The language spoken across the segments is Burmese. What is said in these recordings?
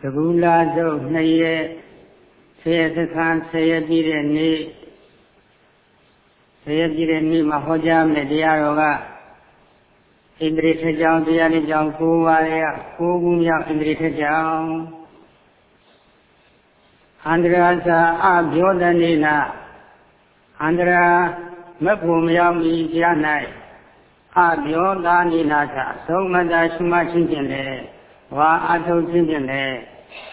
သကူလာစုပ်နှစ်ရက်ဆယ်သခန်းဆယ်ရက်ပြည့်တဲ့နေ့ဆယ်ရက်ပြည့်တဲ့နေ့မှာဟောကြားမယ်တရားတော်ကဣန္ဒြေထကြောင်တရားလေးကြောင်၉ပါးရဲ့၉ခုမြောက်ဣန္ဒြေထကြောင်အန္တရာသာအပြောတနေနာအန္တရာမဖို့မရောက်မီကြား၌အပြောသာနေနာသာသုံးမတာရှိမှချင်းဖြင့်လေ ဝါအထုတ်ချင်းဖြင့်လေ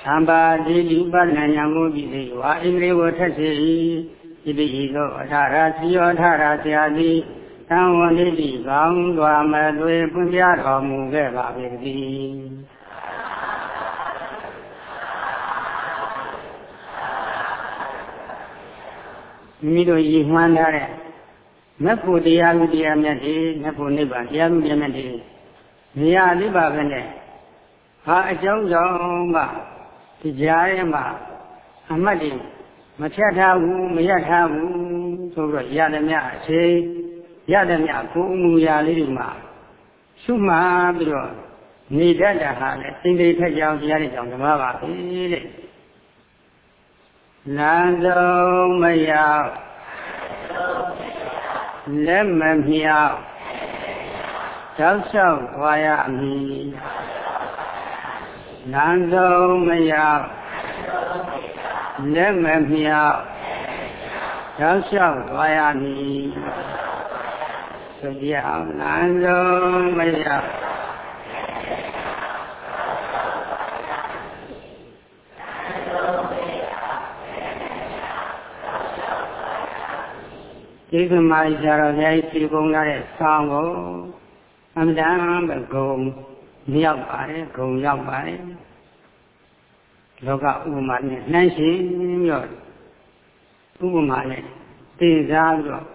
သံပါတိဥပဒနာညာမှုပြီလေဝါဣန္ဒြေကိုထက်စေ၏ဣတိဤသို့အထာရစီယောအထာရဆရာသည်သံဝန္တိတိကောင်းစွာမသွေပွင့်ပြတော်မူခဲ့ပါပေတည်းမိမိတို့ရည်မှန်းထားတဲ့မက်ဖို့တရားလူတရားမြတ်တွေမက်ဖို့နိဗ္ဗာန်တရားလူတရားမြတ်တွေနေရာအလိပါပဲနဲ့ ဟာအကြောင်းကြောင့်မှဒီကြားထဲမှာအမှတ်တွေမဖြတ်ထားဘူးမရထားဘူးဆိုတော့ရသမျှအချိန်ရသမျှကိုယ်အမူအရာလေးတွေမှာရှုမှတ်ပြီးတော့နေတတ်တာဟာလေစိတ်တွေထက်ကြောင်တရားတွေကြောင့်ဓမ္မပါပဲတဲ့လမ်းဆုံးမရောက်လက်မမြောက်တောက်လျှောက်သွားရမည် လမ်းဆုံးမရောက်လက်မမြောက်တောက်လျှောက်သွားရမည်ဆိုကြအောင်လမ်းဆုံးမရောက်ဒီကမာဆရာတော်ဘုရားကြီးပြေကုန်ရတဲ့ဆောင်းကိုအမှန်တမ်းပဲဂုံ မြောက်ပါတယ်ဂုံရောက်ပါတယ်လောကဥပမာနဲ့နှိုင်းရှင်ပြီးတော့ဥပမာနဲ့သိစားပြီးတော့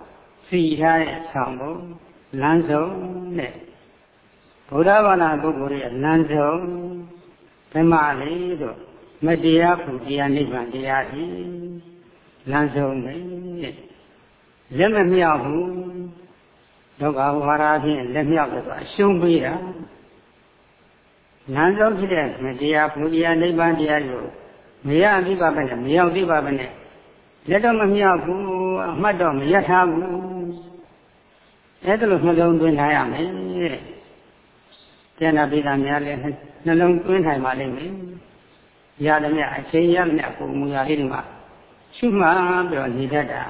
စီထားတဲ့ဆောင်းကိုလမ်းဆုံးတဲ့ဗုဒ္ဓဘာသာပုဂ္ဂိုလ်ရဲ့လမ်းဆုံးဓမ္မလေးတို့မတရားဖို့တရားနိဗ္ဗာန်တရားကြီးလမ်းဆုံးပဲတဲ့လက်မမြောက်ဘူးဒုက္ခဝါရာဖြင့်လက်မြောက်တယ်ဆိုအရှုံးပေးတာ နန်းဆုံးဖြစ်တဲ့မတရားဘုရားနိဗ္ဗာန်တရားကိုမရအသိပါပဲနဲ့မရောက်သိပါပဲနဲ့လက်တော့မမြောက်ဘူးအမှတ်တော့မရထားဘူးအဲ့ဒါလိုနှလုံးသွင်းထားရမယ်တဲ့ကျန်တာပိဒါများလည်းနှလုံးသွင်းထိုင်ပါလိမ့်မယ်ရသမျှအချိန်ရသမျှပုံမူရာလေးတွေမှာရှုမှတ်ပြီးတော့နေတတ်တာ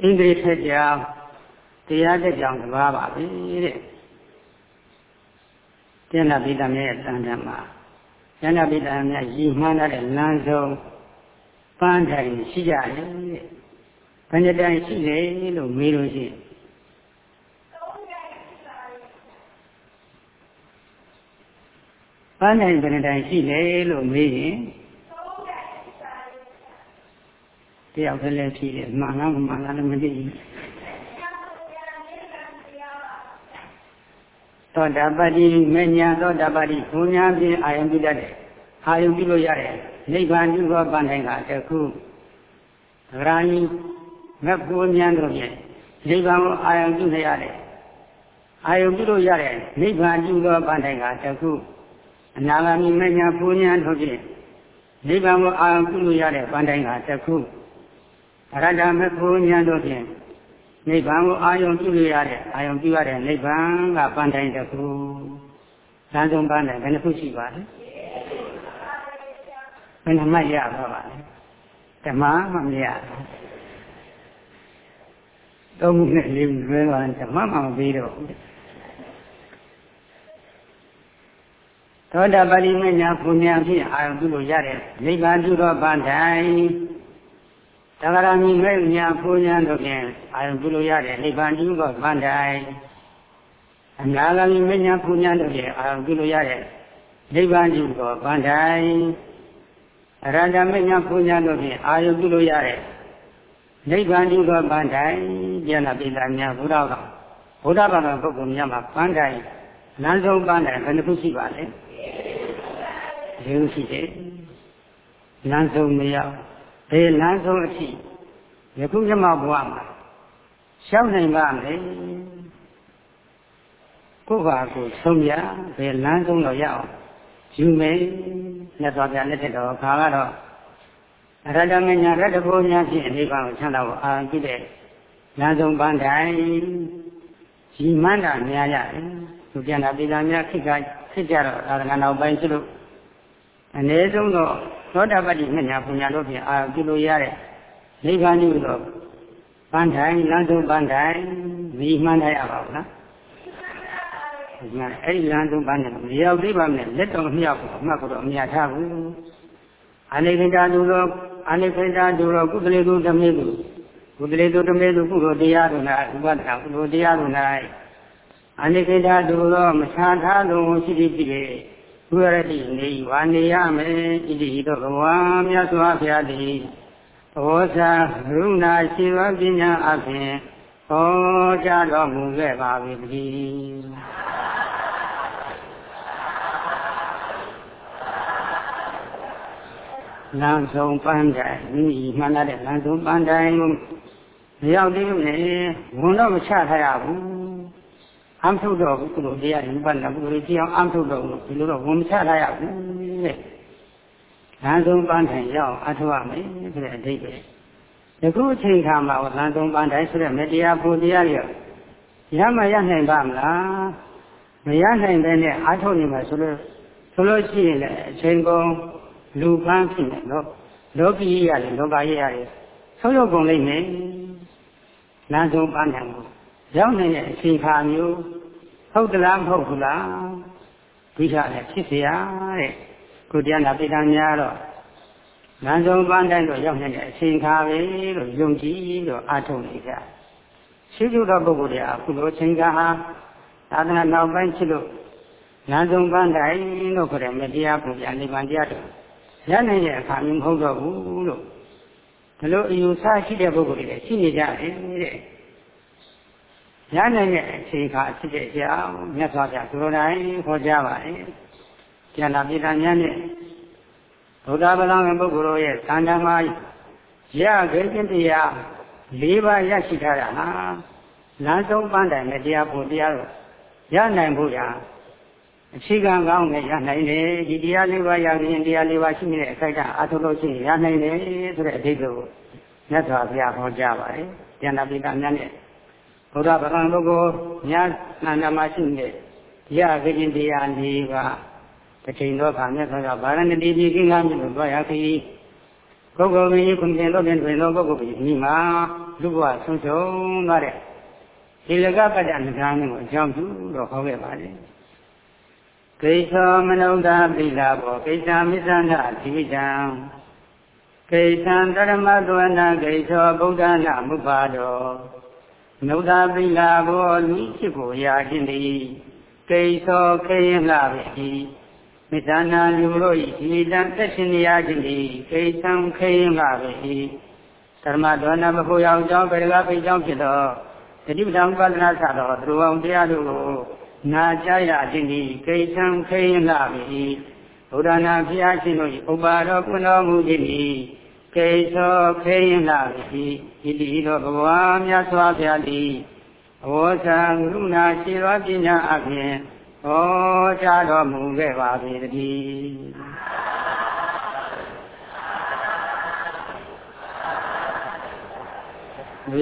ဣန္ဒြေထက်ကြောင်တရားတက်ကြောင်တပါးပါပဲတဲ့ ကျန်တာပိဒါများရဲ့တန်တမ်းမှာကျန်တာပိဒါများရည်မှန်းတဲ့လမ်းဆုံးပန်းထိုင်ရှိကြတယ်တဲ့ဘယ်နှတိုင်းရှိလဲလို့မေးလို့ရှိရင်ပန်းနိုင်ဘယ်နှတိုင်းရှိလဲလို့မေးရင်တယောက်တည်းလည်းဖြစ်တယ်မှန်လားမမှန်လားလည်းမသိဘူး သောတာပတိမညာသောတာပတိဘုံညာဖြင့်အာယုံပြုတတ်တယ်အာယုံပြုလို့ရတယ်နိဗ္ဗာန်ပြုသောပန်းတိုင်းကတခုသဂရာယီမက်ကိုဉာဏ်တို့ဖြင့်နိဗ္ဗာန်ကိုအာယုံပြုနေရတယ်အာယုံပြုလို့ရတယ်နိဗ္ဗာန်ပြုသောပန်းတိုင်းကတခုအနာဂါမိမညာပူညာတို့ဖြင့်နိဗ္ဗာန်ကိုအာရုံပြုလို့ရတဲ့ပန်းတိုင်းကတစ်ခုအရဟတမပူညာတို့ဖြင့် နိဗ္ဗာန်ကိုအာရုံပြုလို့ရတဲ့အာရုံပြုရတဲ့နိဗ္ဗာန်ကပန်းတိုင်းတစ်ခုလမ်းဆုံးပန်းတိုင်းဘယ်နှခုရှိပါလဲဘယ်နှမှရပါပါလဲဓမ္မမှမရသုံးခုနဲ့လေးခုလွဲသွားဓမ္မမှမပြီးတော့ဘူးသောတာပတိမညာပုညံဖြင့်အာရုံပြုလို့ရတဲ့နိဗ္ဗာန်ပြုသောပန်းတိုင် တဂရမီမေညာပုညံတို့ဖြင့်အာရုံပြုလို့ရတဲ့နိဗ္ဗာန်ပြုသောပန်းတိုင်အနာဂမီမညာပုညံတို့ဖြင့်အာရုံပြုလို့ရတဲ့နိဗ္ဗာန်ပြုသောပန်းတိုင်အရဟတမညာပုညံတို့ဖြင့်အာရုံပြုလို့ရတဲ့နိဗ္ဗာန်ပြုသောပန်းတိုင်ကျန်တာပိဋကများဘုရားကဘုရားဘာသာပုဂ္ဂိုလ်များမှာပန်းတိုင်လမ်းဆုံးပန်းတိုင်ဘယ်နှခုရှိပါလဲလေးရှိတယ်လမ်းဆုံးမရောက် ဘယ်လမ်းဆုံးအထိယခုမြမဘဝမှာရှောက်နိုင်ပါမယ်ကိုယ့်ဘာကိုဆုံးရဘယ်လမ်းဆုံးတော့ရအောင်ယူမယ်မြတ်စွာဘုရားလက်ထက်တော်ခါကတော့အရတမညာရတ္တဘုံညာဖြင့်အိဗံကိုချမ်းသာဖို့အာရုံပြုတဲ့လမ်းဆုံးပန်းတိုင်းရီမန္တာများရတယ်သူပြန်တာပြည်သာများခိကခိကြတော့သာသနာနောက်ပိုင်းရှိလို့ အ ਨੇ ဆုံးတော့သောတာပတ္တိမြညာပညာတို့ဖြင့်အာရုံပြုလို့ရတဲ့နိဗ္ဗာန်ကြီးတော့ပန်းတိုင်းလမ်းဆုံးပန်းတိုင်းရီမှန်းတိုင်းရပါဘူးလားအဲ့ဒီလမ်းဆုံးပန်းနဲ့မရောက်သေးပါနဲ့လက်တော်မမြောက်ဘူးအမှတ်ကတော့အမြတ်ထားဘူးအနိခိတသူသောအနိခိတသူသောကုသလေသူဓမေသူကုသလေသူဓမေသူကုသိုလ်တရားတို့၌ဥပဒနာကုသိုလ်တရားတို့၌အနိခိတသူသောမခြားထားလုံးရှိသည်ဖြစ်၍ ဘုရားတိနေဝါနေရမယ်ဣတိဟိတောဘဝမြတ်စွာဘုရားသည်ဘောဇာကရုဏာရှိသောပညာအဖြင့်ဟောကြားတော်မူခဲ့ပါ၏လမ်းဆုံးပန်းတိုင်ဒီမှန်တဲ့လမ်းဆုံးပန်းတိုင်ကိုမရောက်သေးဘူးလေဝန်တော့မချထားရဘူး အမ်ထုတ်တော့ကုလိုတရားဒီပတ်လာကုလိုကြည့်အောင်အမ်ထုတ်တော့ဒီလိုတော့ဝန်မချထားရဘူးတဲ့လမ်းဆုံးပန်းတိုင်ရောက်အထောက်ရမယ်ဆိုတဲ့အဓိပ္ပာယ်ဒီခုအချိန်ခါမှာလမ်းဆုံးပန်းတိုင်ဆိုတဲ့မတရားဖို့တရားတွေရမရနိုင်ပါမလားမရနိုင်တဲ့နဲ့အထုတ်နေမှာဆိုလို့ဆိုလို့ရှိရင်လည်းအချိန်ကုန်လူပန်းဖြစ်နေတော့လောကီရတယ်လောကကြီးရတယ်ဆုံးရုပ်ကုန်လိမ့်မယ်လမ်းဆုံးပန်းတယ်ကိုရောက်နေတဲ့အချိန်ခါမျိုး ဟုတ်သလားမဟုတ်ဘူးလားဒီကလည်းဖြစ်เสียတဲ့ကိုတရားနာပိဋကများတော့လမ်းဆုံးပန်းတိုင်းတော့ရောက်နေတဲ့အချိန်ခါပဲလို့ယုံကြည်လို့အားထုတ်နေကြရှိသူတော်ပုဂ္ဂိုလ်တွေအခုလိုအချိန်ခါဟာသာသနာနောက်ပိုင်းဖြစ်လို့လမ်းဆုံးပန်းတိုင်းလို့ခေါ်တဲ့မတရားပုံပြနိဗ္ဗာန်တရားတော်ရနိုင်တဲ့အခါမျိုးမဟုတ်တော့ဘူးလို့ဒီလိုအယူဆရှိတဲ့ပုဂ္ဂိုလ်တွေရှိနေကြတယ်တဲ့ ရနိုင်တဲ့အချိန်ခါဖြစ်တဲ့အကြောင်းမြတ်စွာဘုရားသူတော်တိုင်းဟောကြားပါတယ်ကျန်တာပြည်သားများနဲ့ဘုရားဗလာငယ်ပုဂ္ဂိုလ်တို့ရဲ့သံဃာမှာရခဲ့ခြင်းတရား၄ပါးရရှိထားတာဟာလမ်းဆုံးပန်းတိုင်နဲ့တရားဖို့တရားတော့ရနိုင်ဖို့ရာအခြေခံကောင်းနဲ့ရနိုင်တယ်ဒီတရားလေးပါးရရင်တရားလေးပါးရှိနေတဲ့အခိုက်အတန့်အထုလို့ရှိရင်ရနိုင်တယ်ဆိုတဲ့အဓိပ္ပာယ်ကိုမြတ်စွာဘုရားဟောကြားပါတယ်။ဉာဏပိဋကများနဲ့ ဘုရားဗကံပုဂ္ဂိုလ်ညာနာနာမရှိနေရခရင်တရားလေးပါးတစ်ချိန်တော့ခါမြတ်စွာဘုရားဗာရဏတိပြည်ကင်းကားမြတ်လို့သွားရခရီးပုဂ္ဂိုလ်ကြီးခုနှစ်တော့ပြန်တွင်တော့ပုဂ္ဂိုလ်ကြီးဒီမှာလူဘဝဆုံးရှုံးသွားတဲ့ဒီလကပတ္တနဂါမင်းကိုအကြောင်းပြုတော့ဟောခဲ့ပါတယ်။ကိသောမနုဿာပိလာဘောကိစ္စမိသန္တသီတံကိသံတရမသဝနာကိသောဗုဒ္ဓနာမုပါတော နုဿာပိလာဘောလူဖြစ်ကိုရာခြင်းသည်ကိသောခေယလှပြီမိသနာလူတို့ဤဒီတံသက်ရှင်ရာခြင်းသည်ကိသံခေယလှပြီဓမ္မဒေါနမဖို့ရောက်ကြောင်းပေရကပိကြောင်းဖြစ်သောတတိပဒံပဒနာသတော်သူအောင်တရားတို့ကိုနာကြရခြင်းဒီကိဋ္ဌံခိယလာပြီဘုရားနာဖျားရှင်တို့ဥပါတော်ကုဏတော်မူခြင်းဒီ ကိဋ္ဌောခိယလာပြီဣတိတော်ဘဝမြတ်စွာဘုရားသည်အဝေါသံကရုဏာရှိသောပညာအဖြင့်ဟောကြားတော်မူခဲ့ပါပေတည်းဒ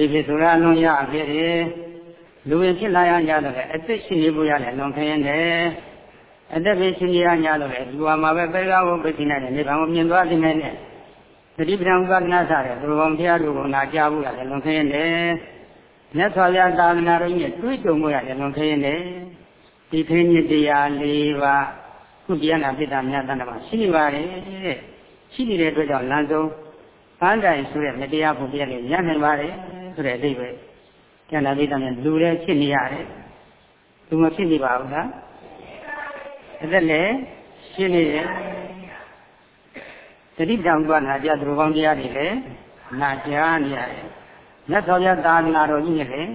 ီဖြစ်ဆိုရလုံးရဖြစ်တယ်လူဝင်ဖြစ်လာရကြတော့အသက်ရှင်နေဖို့ရတယ်လွန်ခင်းတယ်အသက်ပဲရှင်နေရကြတော့လူဟာမှာပဲပေကားကိုပြည့်နေတယ်နေဘာမှမြင်သွားခြင်းနဲ့ သတိပဋ္ဌာန်ဥပဒနာစတဲ့သူတော်ဘုရားတို့ကနာကြားဖို့ရတယ်လွန်ခင်းတယ်မြတ်စွာဘုရားသာသနာတော်ကြီးတွေးကြုံဖို့ရတယ်လွန်ခင်းတယ်ဒီခင်းကြီးတရား၄ပါးခုတရားနာပိဋကမြတ်တန်တာမှာရှိနေပါတယ်တဲ့ရှိနေတဲ့အတွက်ကြောင့်လမ်းဆုံးပန်းတိုင်ဆိုတဲ့မတရားဖို့တရားတွေရနိုင်ပါတယ်ဆိုတဲ့အဓိပ္ပာယ်ကျန်တာပိဋကမြတ်လူလည်းဖြစ်နေရတယ်လူမဖြစ်နေပါဘူးလားအဲ့ဒါလည်းရှင်းနေတယ် တတိပ္ပံဥပနာကြသူတော်ကောင်းတရားတွေလည်းနာကြားနေရတယ်မြတ်စွာဘုရားသာသနာတော်ကြီးနဲ့လည်း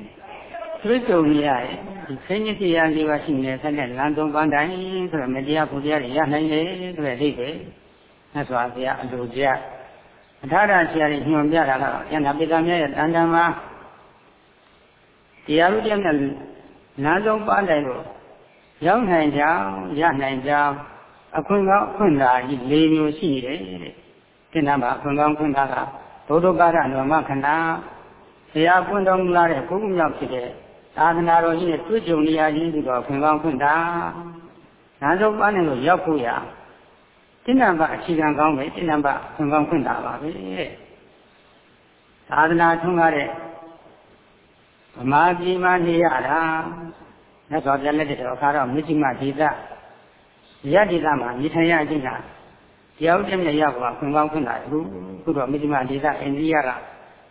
သွေးကြုံနေရတယ်ဒီခင်းကြီးတရားလေးပါရှိနေဆက်တဲ့လမ်းသုံးပန်းတိုင်းဆိုတော့မတရားဘုရားတွေရနိုင်တယ်ဆိုတဲ့အဓိပ္ပာယ်မြတ်စွာဘုရားအလိုကြအထာရဆရာကြီးညွှန်ပြတာကတော့ယန္တာပိဋကမြတ်ရဲ့တန်တမ်းမှာတရားဥပဒေနဲ့နားဆုံးပန်းတိုင်းကိုရောက်နိုင်ကြောင်းရနိုင်ကြောင်း အခွင့်ကောင်းအခွင့်သာကြီး၄မျိုးရှိတယ်တဲ့ဒီနာမှာအခွင့်ကောင်းခွင့်သာကဘုဒ္ဓကာရနောမခဏဆရာပွင့်တော်မူလာတဲ့ကိုယ်ကူမြောက်ဖြစ်တဲ့သာသနာတော်ကြီးနဲ့တွေ့ကြုံနေရခြင်းဒီတော့ခွင့်ကောင်းခွင့်သာနာဆုံးပန်းနေလို့ရောက်ဖို့ရတိဏ္ဍဘအခြေခံကောင်းပဲတိဏ္ဍဘခွင့်ကောင်းခွင့်သာပါပဲသာသနာထွန်းကားတဲ့ဗမာပြည်မှာနေရတာမြတ်စွာဘုရားလက်ထက်တော်အခါတော့မြစ်ကြီးမဒေသ ရဒေသမှာနေထိုင်ရခြင်းကတရားဥပဒေနဲ့ရောက်ပါခွင့်ကောင်းခွင့်သာအခုခုတော့မြစ်ကြီးမဒေသအိန္ဒိယက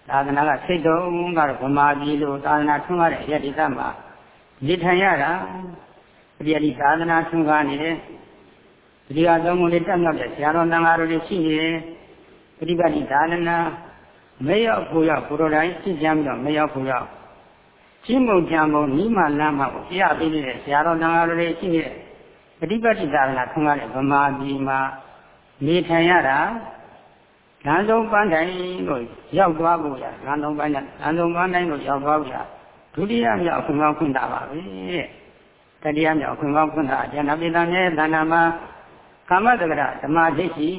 သာသနာကစိတ်တော်ကတော့ဗမာပြည်လိုသာသနာထွန်းကားတဲ့ရဒေသမှာနေထိုင်ရတာဒီအဒီသာသနာထွန်းကားနေတဲ့ဒီကသုံးခုလေးတက်မြောက်တဲ့ဆရာတော်တန်ဃာတော်တွေရှိနေတယ်ပฏิပတ်တိသာသနာမရောက်ဖို့ရောက်ဘုရောတိုင်းသိကြမ်းပြီးတော့မရောက်ဖို့ရောက်ချင်းမုံကြံမုံနိမလမ်းမှာပြရပေးနေတဲ့ဆရာတော်တန်ဃာတော်တွေရှိနေတဲ့ ပฏิပတ်တိသာသနာထွန်းကားတဲ့ဗမာပြည်မှာနေထိုင်ရတာလမ်းဆုံးပန်းတိုင်းလို့ရောက်သွားဖို့ရလမ်းဆုံးပန်းတိုင်းလမ်းဆုံးပန်းတိုင်းလို့ရောက်သွားဖို့ရဒုတိယမြောက်ခွင့်ကောင်းခွင့်တာပါပဲတတိယမြောက်ခွင့်ကောင်းခွင့်တာကျန်တာပိတံရဲ့တဏ္ဍာမှာကာမတက္ကရဓမ္မဒိဋ္ဌိ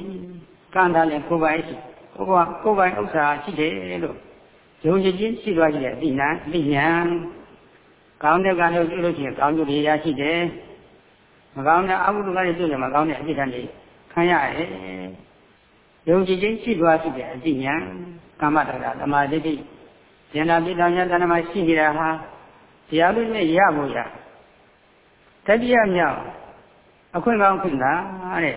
ကံတာလည်းကိုယ်ပိုင်ရှိကိုယ်ကကိုယ်ပိုင်ဥစ္စာရှိတယ်လို့ယုံကြည်ခြင်းရှိသွားကြတဲ့အသိဉာဏ်အသိဉာဏ်ကောင်းတဲ့ကံလို့ပြုလို့ရှိရင်ကောင်းကျိုးတွေရရှိတယ် မကောင်းတဲ့အမှုတွေပြုရင်မကောင်းတဲ့အဖြစ်တန်တွေခံရတယ်ယုံကြည်ခြင်းရှိသွားရှိတဲ့အသိဉာဏ်ကာမတက္ကရဓမ္မဒိဋ္ဌိဉာဏ်ပိဋကဉာဏ်တဏ္ဍမှာရှိနေတာဟာတရားလို့နဲ့ရဖို့ရတတိယမြောက်အခွင့်ကောင်းခွင့်တာတဲ့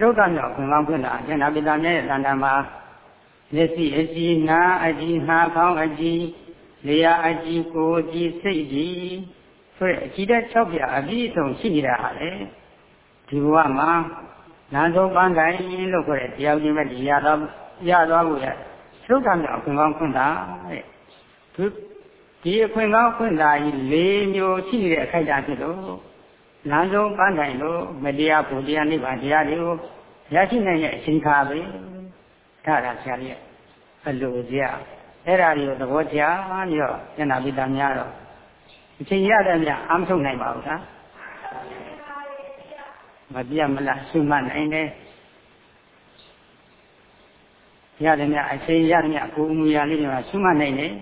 သုဒ္ဓမြောက်အခွင့်ကောင်းခွင့်တာဉာဏ်ပိဋကမြတ်ရဲ့တဏ္ဍမှာမျက်စိအကြည့်နားအကြည့်နှာခေါင်းအကြည့်လျှာအကြည့်ကိုယ်အကြည့်စိတ်ကြည့် ဆိုတဲ့အကြည့်တဲ့၆ပြအပြည့်အစုံရှိနေတာဟာလေဒီဘဝမှာနာဆုံးပန်းတိုင်းလို့ခေါ်တဲ့တရားကြီးမဲ့ဒီရတော့ရသွားဖို့ရသုဒ္ဓမြောက်အခွင့်ကောင်းခွင့်တာတဲ့သူဒီအခွင့်ကောင်းခွင့်တာကြီး၄မျိုးရှိနေတဲ့အခိုက်အတန့်ဖြစ်လို့လမ်းဆုံးပန်းတိုင်လို့မတရားဘုရားနိဗ္ဗာန်တရားတွေကိုရရှိနိုင်တဲ့အချိန်ခါပဲဒါကဆရာကြီးအလိုကြအဲ့ဒါတွေကိုသဘောကျပြီးတော့ကျန်တာပိတ္တများတော့ အချိန်ရတဲ့များအမထုတ်နိုင်ပါဘူးလားမပြတ်မလားရှုမှတ်နိုင်တယ်ရတယ်များအချိန်ရတယ်များကိုယ်အမူအရာလေးတွေကရှုမှတ်နိုင်တယ်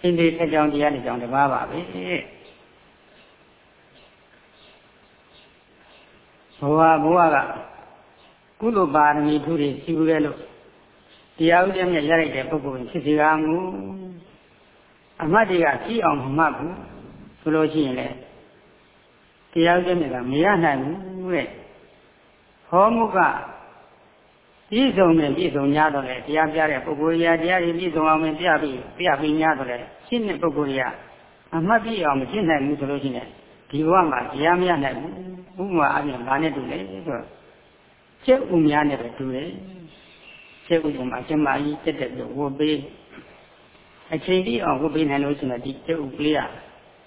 အင်းဒီဆက်ကြောင်းတရားတွေကြောင့်တပါးပါပဲဘဝဘဝကကုသိုလ်ပါရမီထူးတွေရှိဘူးလေလို့တရားဥဒ်မြတ်ရလိုက်တဲ့ပုဂ္ဂိုလ်ဖြစ်စီကားမူ အမှတ်တွေကကြည့်အောင်မမှတ်ဘူးဆိုလို့ရှိရင်လေတရားဥဒ်မြတ်ကမရနိုင်ဘူးတဲ့ဟောမှုကပြည့်စုံနဲ့ပြည့်စုံ냐တော့လေတရားပြတဲ့ပုဂ္ဂိုလ်ရာတရားတွေပြည့်စုံအောင်ပြပြီးပြပြီး냐တော့လေရှင်းတဲ့ပုဂ္ဂိုလ်ရာအမှတ်ပြည့်အောင်မရှင်းနိုင်ဘူးဆိုလို့ရှိရင်ဒီဘဝမှာတရားမရနိုင်ဘူးဥပမာအပြင်ဘာနဲ့တူလဲဆိုတော့ကျက်ဥများနဲ့ပဲတူတယ်ကျက်ဥကမှာကျမကြီးတက်တက်ပြီးဝတ်ပေး အချိန်ကြီးအောင်ဝတ်ပေးနိုင်လို့ဆိုတော့ဒီကျက်ဥကလေးက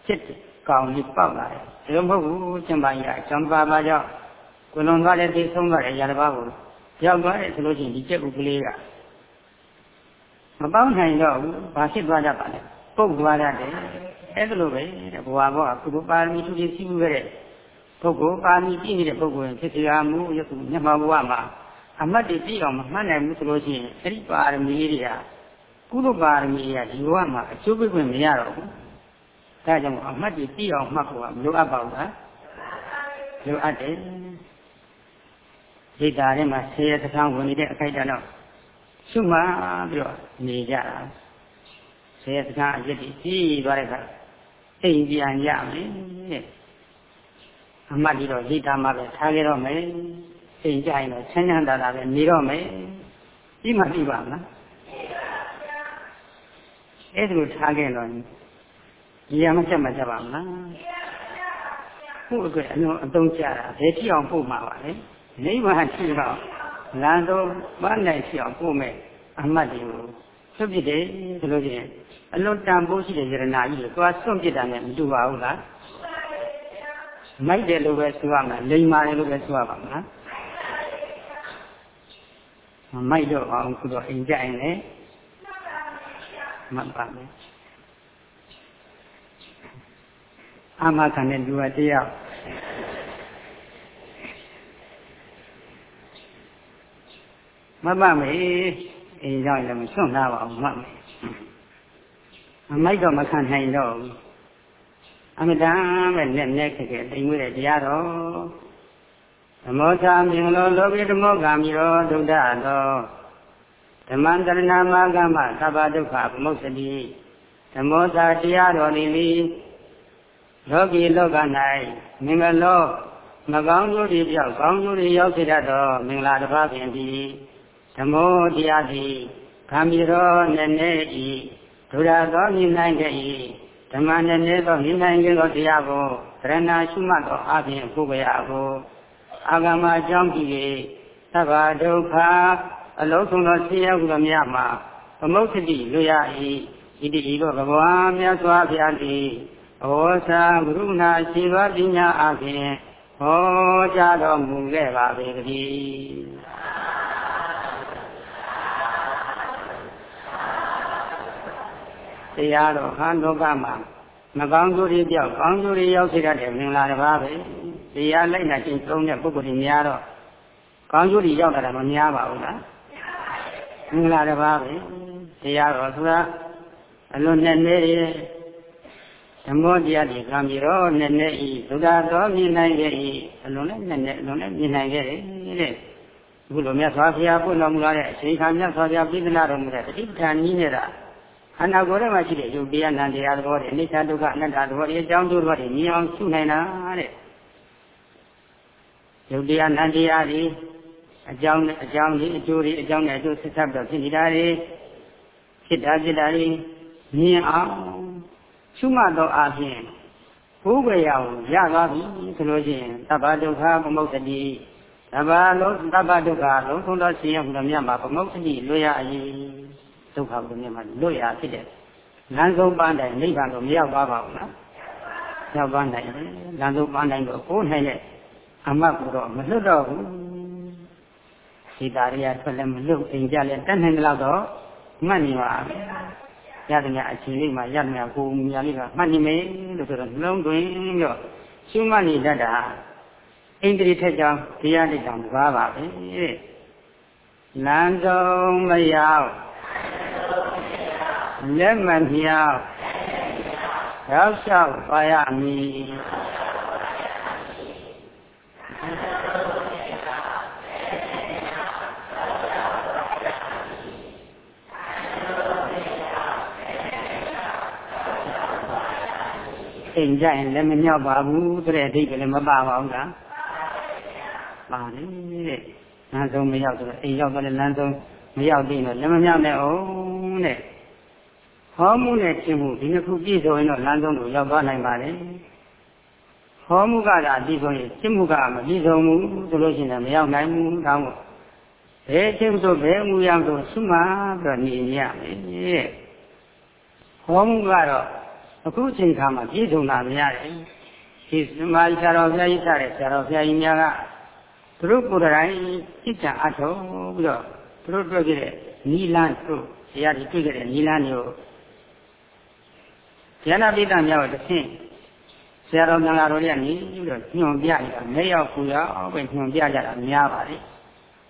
ကျက်ကောင်ကြီးပေါက်လာတယ်ဒါလို့မဟုတ်ဘူးကျမကြီးကအကြောင်းပါပါကြောင့်ကိုလွန်သွားတဲ့သိဆုံးသွားတဲ့ຢာတစ်ပါးကိုရောက်သွားတယ်ဆိုလို့ရှိရင်ဒီကျက်ဥကလေးကမပေါင်းနိုင်တော့ဘူးဘာဖြစ်သွားကြပါလဲပုတ်သွားရတယ်အဲ့ဒါလိုပဲတဲ့ဘဝဘောကကုသပါရမီသူကြီးစီးမှုခဲ့တဲ့ပုဂ္ဂိုလ်ပါမီပြည့်နေတဲ့ပုဂ္ဂိုလ်ဖြစ်စီရမှုယခုမြတ်မဘဝမှာအမတ်တွေပြည့်အောင်မမှတ်နိုင်ဘူးဆိုလို့ရှိရင်အဲ့ဒီပါရမီတွေက ကုသပါရမီတွေကဒီဘဝမှာအကျိုးပေးခွင့်မရတော့ဘူး။ဒါကြောင့်အမတ်တွေပြည့်အောင်မှတ်ဖို့ကမလိုအပ်ပါဘူးလား။လိုအပ်တယ်။ဒိဋ္ဌာထဲမှာဆေးရသံဝင်နေတဲ့အခိုက်အတန့်တော့ရှုမှပြီးတော့နေကြတာ။ဆေးရသံအရစ်ကြီးပြီးသွားတဲ့အခါအိမ်ပြန်ရမယ်အမှတ်ပြီးတော့ဒိဋ္ဌာမှာပဲထားကြတော့မယ်အိမ်ကြရင်တော့ဆန်းဆန်းသာသာပဲနေတော့မယ်ပြီးမှပြီးပါမလား အဲ့ဒါလိုထားခဲ့တော့ဒီရမချက်မချက်ပါမလားဖို့အတွက်အလုံးအသုံးကြတာဘယ်ကြည့်အောင်ပို့မှာပါလဲနိဗ္ဗာန်ရှိတော့လမ်းတော့ပန်းနိုင်ရှိအောင်ပို့မယ်အမှတ်တွေကိုဆွတ်ပြတယ်ဆိုလို့ချင်းအလွန်တန်ဖိုးရှိတဲ့ယရနာကြီးကိုသွားဆွန့်ပြစ်တာနဲ့မတူပါဘူးလားမိုက်တယ်လို့ပဲဆိုရမှာလိမ်ပါတယ်လို့ပဲဆိုရပါမလားမမိုက်တော့အောင်ခုတော့အိမ်ကြရင်လေ မှတ်ပါမယ်အာမခံတဲ့လူကတယောက်မမမေအေးကြောင့်လည်းမစွန့်လာပါဘူးမမေအမိုက်တော့မခံနိုင်တော့ဘူးအမတန်ပဲလက်မြက်ခက်ခက်တိမ်ဝဲတဲ့တရားတော်သမောသာမြင်လို့လောကိဓမောကံမြေတော်ဒုဒ္ဒတော် ဓမ္မန္တရဏမာကမ္မသဗ္ဗဒုက္ခပမုစ္စတိဓမ္မောသာတရားတော်သည်လောကီလောက၌မင်္ဂလောမကောင်းကျိုးတွေပြောက်ကောင်းကျိုးတွေရောက်စေတတ်သောမင်္ဂလာတစ်ပါးဖြင့်ဒီဓမ္မောတရားသည်ခံပြီးတော့နည်းနည်းဤဒုရသောမြင်နိုင်တဲ့ဤဓမ္မနည်းနည်းသောမြင်နိုင်ခြင်းသောတရားကိုသရဏရှုမှတ်သောအပြင်ကိုယ်ပဲအကိုအာဂမအကြောင်းကြည့်၍သဗ္ဗဒုက္ခ အလုံးစုံသောဆင်းရဲဟုသောမြတ်မှာသမုဋ္ဌတိလွရ၏ဤတိဤသောဘဂဝါမြတ်စွာဘုရားသည်ဩဇာကရုဏာရှိသောပညာအပြင်ဟောကြားတော်မူခဲ့ပါပေတည်းတရားတော်ဟန်လောကမှာမကောင်းကျိုးတွေပြောက်ကောင်းကျိုးတွေရောက်စေတတ်တဲ့မင်္ဂလာတစ်ပါးပဲတရားလိုက်နာကျင့်သုံးတဲ့ပုဂ္ဂိုလ်တွေများတော့ကောင်းကျိုးတွေရောက်တာမများပါဘူးလား မင်္ဂလာတစ်ပါးပဲတရားတော်ဆိုတာအလွန်နဲ့နေဓမ္မောတရားတွေခံပြီးတော့နည်းနည်းဤသုဒ္ဓတော်မြင်နိုင်ခဲ့ဤအလွန်နဲ့နည်းနည်းအလွန်နဲ့မြင်နိုင်ခဲ့တယ်တဲ့အခုလိုမြတ်စွာဘုရားပွင့်တော်မူလာတဲ့အချိန်ခါမြတ်စွာဘုရားပြိဿနာတော်မူတဲ့တတိပဌာန်ကြီးနေတာအနာကိုယ်ထဲမှာရှိတဲ့ယုတ်တရားနံတရားသဘောတွေအနိစ္စဒုက္ခအနတ္တသဘောတွေအကြောင်းကျိုးသဘောတွေမြင်အောင်ရှုနိုင်တာတဲ့ယုတ်တရားနံတရားတွေ အကြောင်းနဲ့အကြောင်းတွေအကျိုးတွေအကြောင်းနဲ့အကျိုးဆက်ဆက်ပြီးဖြစ်နေတာတွေဖြစ်တာဖြစ်တာတွေမြင်အောင်ရှုမှတ်သောအပြင်ဘုဂရာကိုရသွားပြီဆိုလို့ရှိရင်သဗ္ဗဒုက္ခပမုတ်တိသဗ္ဗလုံးသဗ္ဗဒုက္ခလုံးဆုံးသောရှင်ရမှုတော်မြတ်မှာပမုတ်တိလွတ်ရအည်ဒုက္ခကိုမြတ်မှာလွတ်ရဖြစ်တဲ့လမ်းဆုံးပန်းတိုင်နိဗ္ဗာန်ကိုမရောက်ပါပါဘူးနော်ရောက်ပါနိုင်တယ်လမ်းဆုံးပန်းတိုင်ကိုကိုးနိုင်တဲ့အမတ်ကိုတော့မလွတ်တော့ဘူး ဒီတာရိယထွက်လည်းမလွတ်အိမ်ကြလည်းတတ်နိုင်တယ်တော့မှတ်နေပါရတယ်များအချိန်လေးမှာရတယ်များကိုမြာလေးကမှတ်နေမယ်လို့ဆိုတော့နှလုံးသွင်းပြီးတော့ရှုမှတ်နေတတ်တာအိန္ဒြေထက်ကြောင့်တရားတိတ်တောင်တစ်ပါးပါပဲလမ်းဆုံးမရောက်လက်မမြောက်ရောက်လျှောက်ပါရမည် အိမ်ကြရင်လည်းမမြောက်ပါဘူးဆိုတဲ့အဓိပ္ပာယ်လည်းမပါပါဘူးလားပါတယ်တဲ့လမ်းဆုံးမရောက်ဆိုတော့အိမ်ရောက်တော့လည်းလမ်းဆုံးမရောက်သေးတော့လည်းမမြောက်နဲ့အောင်တဲ့ဟောမှုနဲ့ရှင်းမှုဒီနှစ်ခုပြည့်စုံရင်တော့လမ်းဆုံးကိုရောက်သွားနိုင်ပါတယ်ဟောမှုကသာပြည့်စုံရင်ရှင်းမှုကမပြည့်စုံဘူးဆိုလို့ရှိရင်မရောက်နိုင်ဘူးတောင်းဖို့ဘယ်ရှင်းဆိုဘယ်မူရအောင်ဆိုဆုမှပြီးတော့နေရမယ်တဲ့ဟောမှုကတော့ အခုအချိန်ခါမှာပြည့်စုံတာမရတယ်ဒီသမာဓိဆရာတော်ဘုရားကြီးစတဲ့ဆရာတော်ဘုရားကြီးများကသူတို့ကိုယ်တိုင်စိတ်ချအထောပြီးတော့သူတို့တွေ့ကြတဲ့နီလန်းတို့ဆရာကြီးတွေ့ကြတဲ့နီလန်းတွေကိုဉာဏပိဋကများကိုတစ်ဆင့်ဆရာတော်ငါတော်လေးကနေပြီးတော့ညွန်ပြနေတာမဲရောက်ကူရောက်ပဲညွန်ပြကြတာများပါလေ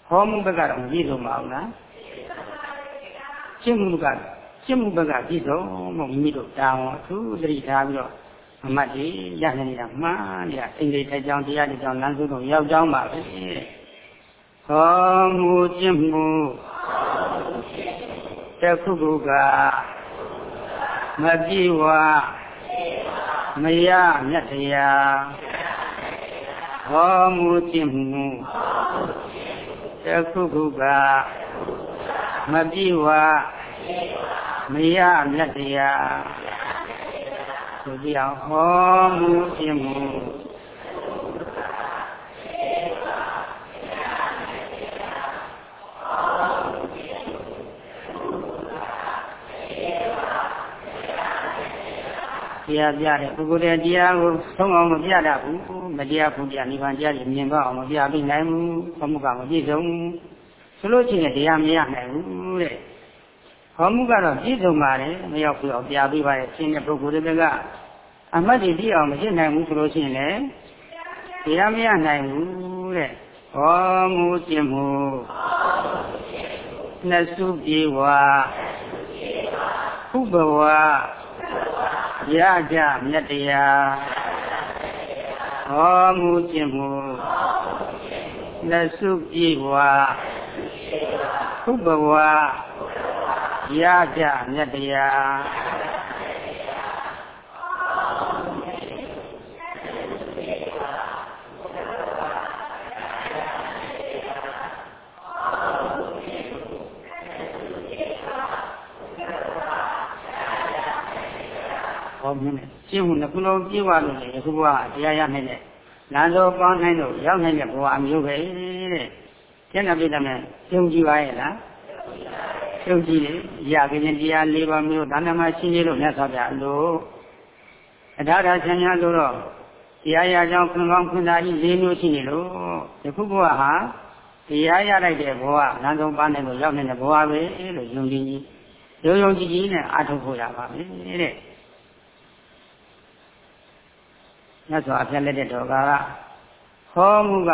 ဟောမှုဘက်ကတော့မပြည့်စုံပါဘူးလားရှင်းမှုကတော့ ရှင်းမှုဘက်ကပြည့်စုံမို့မိမိတို့တာဝန်အထူးသတိထားပြီးတော့အမတ်ကြီးရနေနေတာမှန်ရအင်္ဂလိပ်ထိုင်ကြောင်းတရားတွေကြောင်းလမ်းစုံတော့ရောက်ကြောင်းပါပဲဟောမှုကျင့်မှုတခုခုကမပြေဝမရမြတ်တရားဟောမှုကျင့်မှုတခုခုကမပြေဝ မရမြတ်တရားဆိုကြအောင်ဟောမှုပြမှုတရားပြတဲ့ပုဂ္ဂိုလ်ရဲ့တရားကိုသုံးအောင်မပြတတ်ဘူးမတရားဘူးပြနိဗ္ဗာန်တရားကြီးမြင်တော့အောင်မပြပြီးနိုင်ဘူးဘုမှုကမပြည့်စုံဆိုလို့ချင်းတရားမရနိုင်ဘူးတဲ့ ဟောမှုကတော့ပြည့်စုံပါတယ်မရောက်ဘူးတော့ပြပေးပါရဲ့ရှင်းတဲ့ပုဂ္ဂိုလ်တွေကအမှတ်တည်ပြီးအောင်မဖြစ်နိုင်ဘူးဆိုလို့ရှိရင်လည်းတရားမရနိုင်ဘူးတဲ့ဟောမှုကျင့်မှုနှစ်စုပြေဝဥပဝရကြမြတ်တရားဟောမှုကျင့်မှုနှစ်စုပြေဝဥပဝ ရကြမြတ်တရားဟောမြင်တယ်ရှင်းမှုနှစ်ခုလုံးပြည့်ဝလို့လေအခုဘဝတရားရနိုင်တဲ့နာသောပေါင်းနိုင်လို့ရောက်နိုင်တဲ့ဘဝအမျိုးပဲတဲ့ကျန်တဲ့ပြည်တယ်နဲ့ယုံကြည်ပါရဲ့လား ယုံကြည်တယ်ရကင်းတရား၄ပါးမျိုးဒါနမရှိနေလို့မြတ်စွာဘုရားလို့အထာရဆံညာလို့တော့တရားရကြောင်းခွန်ကောင်းခွန်သာကြီး၄မျိုးရှိနေလို့ဒီခုဘဝဟာတရားရလိုက်တဲ့ဘဝလမ်းဆုံးပန်းနိုင်လို့ရောက်နေတဲ့ဘဝပဲလို့ယုံကြည်ကြီးယုံယုံကြည်ကြည်နဲ့အထုတ်ဖို့ရပါမယ်တဲ့မြတ်စွာဘုရားလက်တဲ့တော်ကဟောမှုက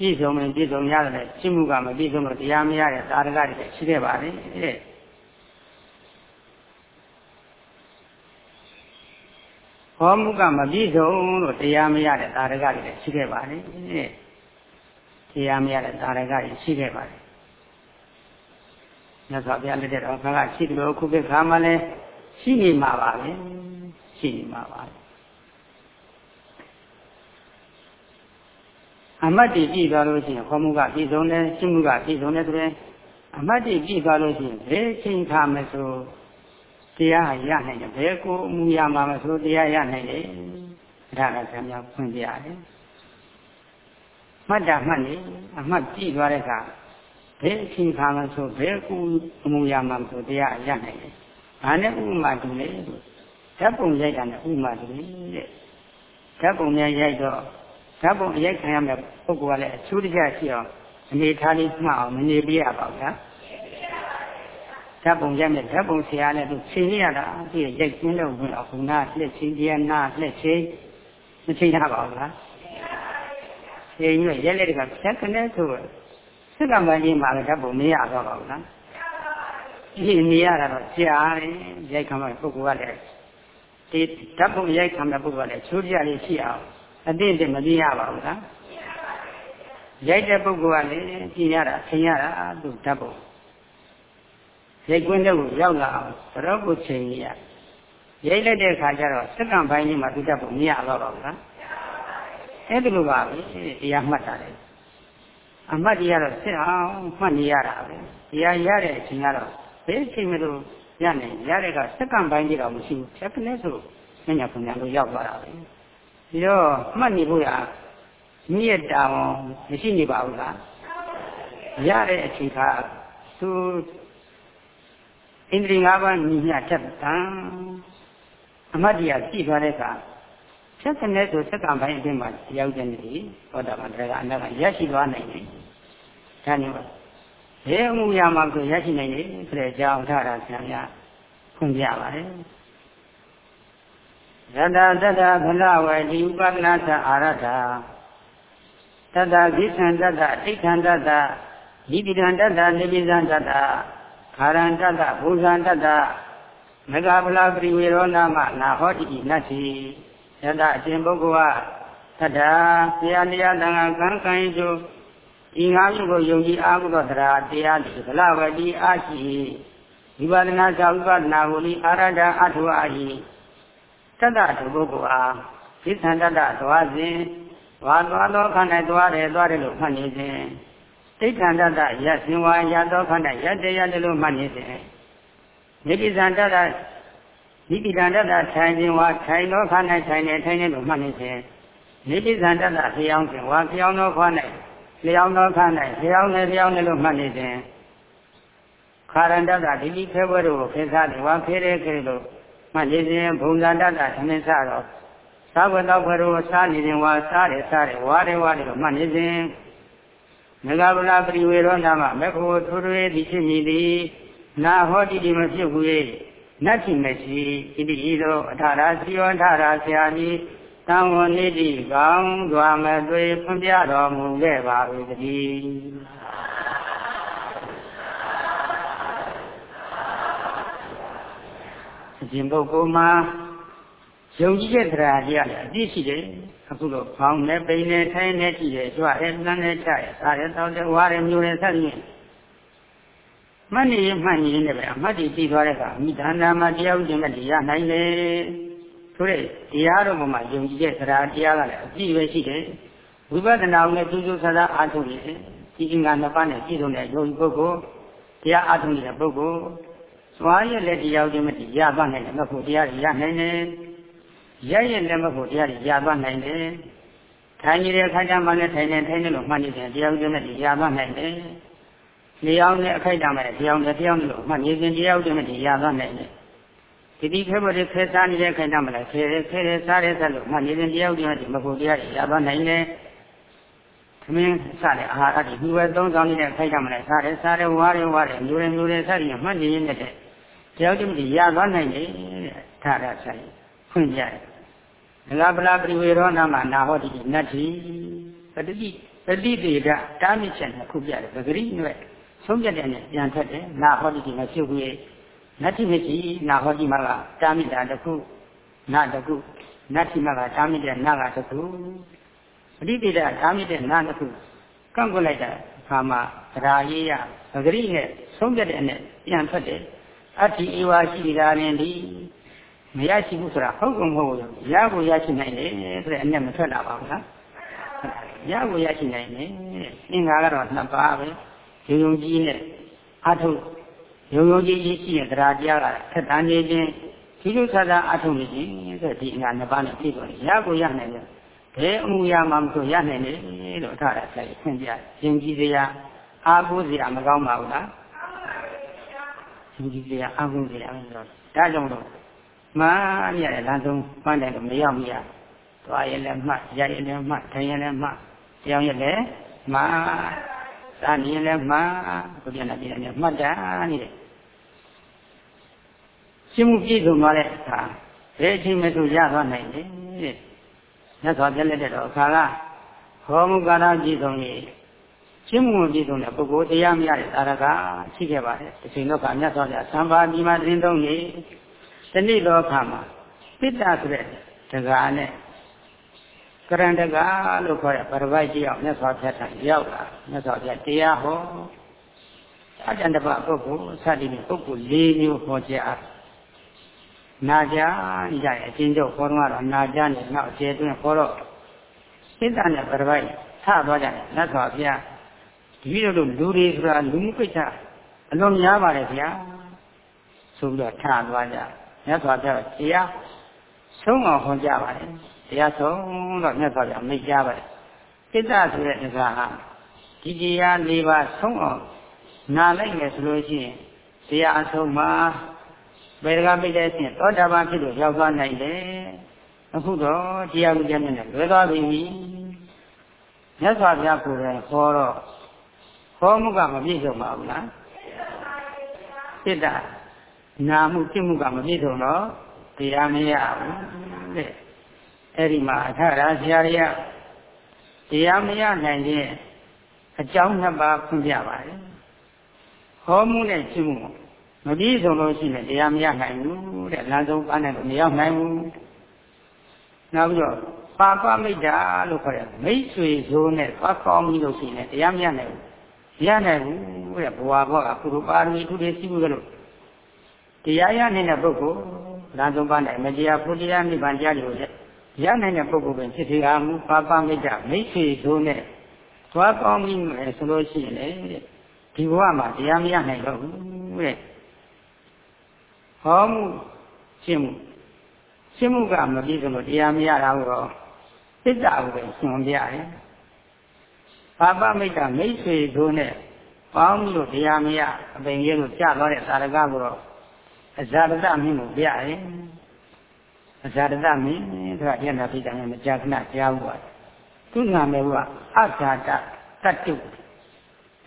ပြည့်စုံရင်ပြည့်စုံရတယ်ရှင်းမှုကမပြည့်စုံလို့တရားမရတဲ့သာရကတွေရှိခဲ့ပါလေတဲ့ဟောမှုကမပြည့်စုံလို့တရားမရတဲ့သာရကတွေရှိခဲ့ပါလေတဲ့တရားမရတဲ့သာရကတွေရှိခဲ့ပါလေမြတ်စွာဘုရားလက်တဲ့တော်ကရှိတယ်လို့ခုခေတ်ခါမှလည်းရှိနေမှာပါပဲရှိနေမှာပါ အမတ်တည်ကြည့်သွားလို့ရှိရင်ခေါ်မှုကပြည်စုံတယ်ရှင်းမှုကပြည်စုံတယ်ဆိုရင်အမတ်တည်ကြည့်သွားလို့ရှိရင်ဘယ်ချိန်ခါမဆိုတရားရနိုင်တယ်ဘယ်ကိုအမှုရမှာမဆိုတရားရနိုင်တယ်ဒါကဆံများဖွင့်ပြရတယ်မှတ်တာမှတ်နေအမှတ်ကြည့်သွားတဲ့အခါဘယ်အချိန်ခါမဆိုဘယ်ကိုအမှုရမှာမဆိုတရားရနိုင်တယ်ဘာနဲ့ဥမာတူလဲဓာတ်ပုံရိုက်တာနဲ့ဥမာတူလေတဲ့ဓာတ်ပုံများရိုက်တော့ ဓာတ်ပုံအရိုက်ခံရမယ့်ပုဂ္ဂိုလ်ကလည်းအထူးတကျရှိအောင်အနေထားလေးမှတ်အောင်မနေပြရပါဘူးဗျာဓာတ်ပုံရိုက်မယ်ဓာတ်ပုံဆရာနဲ့သူချိန်ရတာဒီရိုက်ကျင်းလို့ဝင်အောင်ခုနလက်ချင်းတရားနာလက်ချင်းမချိန်ရပါဘူးလားချိန်ရရက်လက်တကဖြတ်ကနေဆိုစက်ကမှကြီးမှာလည်းဓာတ်ပုံမရတော့ပါဘူးလားဒီနေရတာတော့ကြာတယ်ရိုက်ခံမယ့်ပုဂ္ဂိုလ်ကလည်းဒီဓာတ်ပုံရိုက်ခံမယ့်ပုဂ္ဂိုလ်ကလည်းချိုးကြလေးရှိအောင် အတိတ်တည်းမသိရပါဘူးလားရိုက်တဲ့ပုဂ္ဂိုလ်ကလည်းကြည်ရတာဆင်ရတာသူတတ်ဖို့ရိုက်ကွင်းတဲ့ကိုရောက်လာအောင်ဘရောကိုချိန်ရရိုက်လိုက်တဲ့အခါကျတော့စက္ကန့်ပိုင်းလေးမှာသူတတ်ဖို့မရတော့ပါဘူးလားအဲ့ဒီလိုပါပဲတရားမှတ်တာလေအမှတ်တရားတော့စစ်အောင်မှတ်နေရတာပဲတရားရတဲ့အချိန်ကတော့ဘယ်အချိန်မှလို့ရနိုင်ရတဲ့ကစက္ကန့်ပိုင်းလေးတော့မရှိဘူးချက်ကနေဆိုညညာပညာလို့ရောက်သွားတာပဲ ပြီးတော့မှတ်နေဖို့ရမိရဲ့တာဝန်မရှိနေပါဘူးလားရတဲ့အချိန်ခါသူဣန္ဒြေ၅ပါးညီမျှထက်တန်အမတ်တရားကြည့်သွားတဲ့အခါဆက်စနေဆိုစက္ကန့်ပိုင်းအတွင်းမှာရောက်တဲ့နေ့ဟောတာကတည်းကအနာကရရှိသွားနိုင်တယ်ဒါနဲ့ဘယ်အမှုရမှာဆိုရရှိနိုင်တယ်ဆိုတဲ့အကြောင်းထားတာဆရာများဖွင့်ပြပါတယ် သတ္တသတ္တဗလဝတိဥပဒနာသအာရထတတ္တကိသံတတ္တအိဋ္ဌံတတ္တဤတိတံတတ္တနိပိဇံတတ္တခါရံတတ္တဘုဇံတတ္တမဂဗလာပရိဝေရောနာမနာဟောတိနတ္တိယတအရှင်ပုဂ္ဂိုလ်ကတတ္တဆရာတရားတန်ခါကံကံကျိုးဤငါးမျိုးကိုယုံကြည်အားကိုတရားတရားဒီဗလဝတိအာရှိဝိပဿနာသာဝိပဿနာကိုဤအာရဒအထုအာဟိ တတ္တဒုပုဂ္ဂိုလ်အားသိသံတတ္တသွားစဉ်ဝါသွားသောခန္ဓာသွားတယ်သွားတယ်လို့မှတ်နေစဉ်သိက္ခန္တတရရှင်ဝါရသောခန္ဓာရတရားတယ်လို့မှတ်နေစဉ်နိတိဇံတတ္တနိတိဇံတတ္တထိုင်ခြင်းဝါထိုင်သောခန္ဓာထိုင်နေထိုင်နေလို့မှတ်နေစဉ်နိတိဇံတတ္တလျောင်းခြင်းဝါလျောင်းသောခန္ဓာလျောင်းသောခန္ဓာလျောင်းနေလျောင်းနေလို့မှတ်နေစဉ်ခါရန္တတဒီဒီခဲဘွဲတို့ကိုခေစားတယ်ဝါခေရဲခေလို့ မှနေစဉ်ဘုံဇာတတသမင်းစတော့သာဝတ္တဘရောစားနေစဉ်ဝါစားတယ်စားတယ်ဝါတယ်ဝါတယ်လို့မှနေစဉ်မဂဗလာပရိဝေရောနာမမေခိုထိုးထွေးသည်ဖြစ်မည်သည်နာဟောတိတိမဖြစ်ဘူး၏နတ်တိမရှိဣတိဤသို့အထာရာစီယောအထာရာဆရာကြီးတသံဝနိတိကောင်းစွာမသွေဖွင့်ပြတော်မူခဲ့ပါ၏တည်း အရှင်ပုဂ္ဂိုလ်မှာယုံကြည်တဲ့တရားတရားလည်းအပြည့်ရှိတယ်အခုတော့ဖောင်းနဲ့ပိန်နဲ့ထိုင်းနဲ့ကြည့်တယ်ကြွရဲနှမ်းနဲ့ချရဲစားရဲတောင်းတယ်ဝါရဲမျိုးရဲဆက်ပြီးမှတ်နေရင်မှတ်နေရင်လည်းပဲအမှတ်တည်ပြီးသွားတဲ့အခါမိဒါနာမှာတရားဥဒင်နဲ့တရားနိုင်တယ်ဆိုတဲ့တရားတော်မှာယုံကြည်တဲ့တရားတရားကလည်းအပြည့်ပဲရှိတယ်ဝိပဿနာနဲ့ကျူးကျူးဆဆအားထုတ်နေတယ်ဒီအင်္ဂါနှစ်ပါးနဲ့ပြည့်စုံတဲ့ယုံကြည်ပုဂ္ဂိုလ်တရားအားထုတ်နေတဲ့ပုဂ္ဂိုလ် သွားရတဲ့တရားဥဒင်နဲ့ရပါနိုင်တယ်မဟုတ်တရားရနိုင်တယ်ရရဲ့လည်းမဟုတ်တရားတွေရသွားနိုင်တယ်။ထိုင်နေတဲ့အခါကျမှလည်းထိုင်နေထိုင်နေလို့မှတ်နေတယ်တရားဥဒိနဲ့ရသွားနိုင်တယ်။လျောင်းနဲ့အခိုက်တမ်းနဲ့တရားနဲ့တရားနဲ့လို့မှတ်နေခြင်းတရားဥဒိနဲ့ရသွားနိုင်တယ်။ဒီဒီခဲပေါ်တွေခဲစားနေတဲ့အခိုက်တမ်းမှလည်းခဲခဲခဲစားတဲ့ဆက်လို့မှတ်နေခြင်းတရားဥဒိနဲ့မဟုတ်တရားတွေရသွားနိုင်တယ်။သမင်းစားတဲ့အာဟာရတွေဒီဝဲသုံးဆောင်နေတဲ့အခိုက်တမ်းမှလည်းစားတယ်စားတယ်ဝါတယ်ဝါတယ်မျိုးတယ်မျိုးတယ်စားပြီးမှတ်နေရင် လည်းတရားဥဒိနဲ့ရသွားနိုင်တယ်တဲ့။ဒါရဆိုင်ဖွင့်ကြတယ်ဒလပလာပရိဝေရောနာမနာဟောတိနတ္ထိပတတိပတိတေကတာမိချက်နဲ့ခုပြတယ်ပဂရိနဲ့ဆုံးပြတဲ့နဲ့ပြန်ထွက်တယ်နာဟောတိနဲ့ပြုတ်ပြီးနတ္ထိမရှိနာဟောတိမှာကတာမိတာတစ်ခုနာတစ်ခုနတ္ထိမှာကတာမိတဲ့နာကတစ်ခုပတိတေကတာမိတဲ့နာတစ်ခုကန့်ကွက်လိုက်တဲ့အခါမှာသရာရေးရပဂရိနဲ့ဆုံးပြတဲ့နဲ့ပြန်ထွက်တယ် အတ္တိဧဝရှိတာရင်ဒီမရရှိဘူးဆိုတာဟုတ်ကုန်မဟုတ်ဘူးရကိုရရှိနိုင်တယ်ဆိုတဲ့အနဲ့မထွက်လာပါဘူးလားရကိုရရှိနိုင်တယ်အင်္ဂါကတော့နှစ်ပါးပဲယုံယုံကြည်နဲ့အထုယုံယုံကြည်ရှိရဲ့တရားတရားကထက်တန်းနေခြင်းဒီလိုသာသာအထုနေခြင်းဆိုဒီအင်္ဂါနှစ်ပါးနဲ့ပြည့်စုံရကိုရနိုင်တယ်ဘယ်အမှုရာမှမဆိုရနိုင်တယ်လို့ထားတာဆက်ဆင်းပြရင်ကြည်စရာအာကိုးစရာမကောင်းပါဘူးလား ရင်ကြည်စရာအာကိုးစရာပဲဆိုတော့ဒါကြောင့်လို့မှန်ရတယ်လမ်းဆုံးမှန်တယ်လို့မရောက်မရသွားရင်လည်းမှတ်ရရင်လည်းမှတ်ထိုင်ရင်လည်းမှတ်ကြောင်ရင်လည်းမှန်သာနေရင်လည်းမှန်ဘုရားနာပြည်တယ်မှတ်တာနေတယ်ရှင်းမှုပြည့်စုံသွားတဲ့အခါဘယ်အချိန်မှသူရသွားနိုင်တယ်တဲ့မြတ်စွာဘုရားလက်တဲ့တော့အခါကဟောမူကာရကြည့်ဆုံးကြီး ရှင်းမှုပြည့်စုံတဲ့ပုဂ္ဂိုလ်တရားမရတဲ့သာရကရှိခဲ့ပါတယ်ဒီချိန်တော့ကမြတ်စွာဘုရားသံဃာဒီမှာတင်းသုံးကြီးဒီနေ့တော့အခါမှာပိတ္တဆိုတဲ့တကားနဲ့ကရဏတကားလို့ခေါ်တဲ့ပရပိုက်ကြီးအောင်မြတ်စွာဘုရားထံရောက်လာမြတ်စွာဘုရားတရားဟောအကျဉ်းတပပုဂ္ဂိုလ်စသည်ဖြင့်ပုဂ္ဂိုလ်၄မျိုးဟောကြားနာကြကြရဲ့အချင်းချုပ်ခေါ်တော့နာကြနဲ့နောက်အကျေတွင်ခေါ်တော့စိတ်တနဲ့ပရပိုက်ထသွားကြတယ်မြတ်စွာဘုရား ဒီလိုလိုလူတွေဆိုတာလူမှုကိစ္စအလွန်များပါတယ်ဗျာဆိုပြီးတော့ထသွားကြမြတ်စွာဘုရားတရားဆုံးအောင်ဟောကြားပါတယ်တရားဆုံးတော့မြတ်စွာဘုရားမိတ်ကြားပါတယ်စိတ္တဆိုတဲ့အခါဟာဒီတရား၄ပါးဆုံးအောင်နာလိုက်မယ်ဆိုလို့ရှိရင်တရားအဆုံးမှာဘယ်တကားပိတ်တဲ့အချင်းသောတာပန်ဖြစ်လို့ရောက်သွားနိုင်တယ်အခုတော့တရားဥပဒေနဲ့လွယ်သွားပြီမြတ်စွာဘုရားကိုယ်တိုင်ဟောတော့ ဟောမှုကမပြည့်စုံပါဘူးလားစိတ္တနာမှုဖြစ်မှုကမပြည့်စုံတော့တရားမရဘူးတဲ့အဲ့ဒီမှာအထရာဆရာတွေကတရားမရနိုင်တဲ့အကြောင်းနှစ်ပါးဖွင့်ပြပါတယ်ဟောမှုနဲ့ဖြစ်မှုမပြည့်စုံလို့ရှိရင်တရားမရနိုင်ဘူးတဲ့လမ်းဆုံးပန်းနဲ့မရောက်နိုင်ဘူးနောက်ပြီးတော့ပါပမိတ်တာလို့ခေါ်တယ်မိတ်ဆွေဇိုးနဲ့သွားကောင်းပြီးလို့ရှိရင်တရားမရနိုင်ဘူး ရနိုင်ဘူးတဲ့ဘဝဘောကပုရိပါရမီသူတွေရှိဘူးလို့တရားရနိုင်တဲ့ပုဂ္ဂိုလ်လမ်းဆုံးပန်းနိုင်မတရားဖုတရားနိဗ္ဗာန်ကြားလို့ရနိုင်တဲ့ပုဂ္ဂိုလ်ပင်ဖြစ်သေးအားမူပါပမိတ်တာမိတ်ဆွေဇိုးနဲ့သွားကောင်းပြီးမယ်ဆိုလို့ရှိရင်လေဒီဘဝမှာတရားမရနိုင်တော့ဘူးတဲ့ဟောမှုရှင်းမှုရှင်းမှုကမပြည့်စုံလို့တရားမရတာတော့စိတ်ဓာတ်ကိုပဲညွှန်ပြတယ် ပါပမိတ်တာမိတ်ဆွေတို့နဲ့ပေါင်းလို့တရားမရအပင်ကြီးလို့ကြားသွားတဲ့သာရကကိုတော့အဇာတတမင်းကိုပြရတယ်အဇာတတမင်းဆိုတာယန္တာပိတံမကြာခဏကြားဘူးပါသူနာမည်ကအဇာတတတ္တု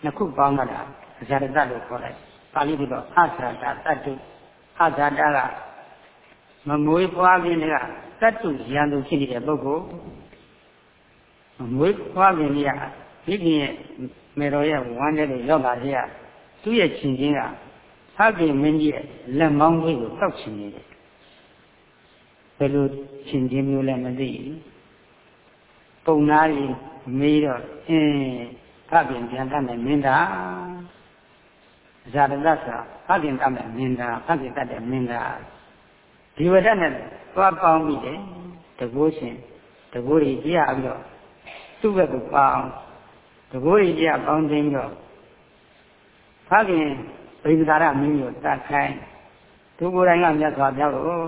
နှစ်ခုပေါင်းတာအဇာတတလို့ခေါ်လိုက်ပါဠိကတော့အဇာတတတ္တုအဇာတကမမွေးဖွားခြင်းကတတ္တုရန်သူဖြစ်နေတဲ့ပုဂ္ဂိုလ်မမွေးဖွားခြင်းက ဒီခင်ရဲ့မေတော်ရဲ့ဝမ်းတဲ့လို့ရောက်လာတဲ့သူ့ရဲ့ချင်းချင်းကသခင်မင်းကြီးရဲ့လက်မောင်းလေးကိုတောက်ချင်နေတယ်ဘယ်လိုချင်းချင်းမျိုးလဲမသိဘူးပုံနာကြီးမေးတော့အင်းသခင်ပြန်တတ်မယ်မင်းသားဇာတသဆာသခင်တတ်မယ်မင်းသားသခင်တတ်တယ်မင်းသားဒီဝဒနဲ့သွားပေါင်းပြီးတယ်တကိုးရှင်တကိုးကြီးကြည့်ရပြီးတော့သူ့ဘက်ကိုပေါင်း တကိုးကြီးကြည့်ပေါင်းသိမ်းတော့ဖခင်ဗိဓာရမင်းကိုတတ်ခိုင်းသူကိုယ်တိုင်ကမြတ်စွာဘုရားကို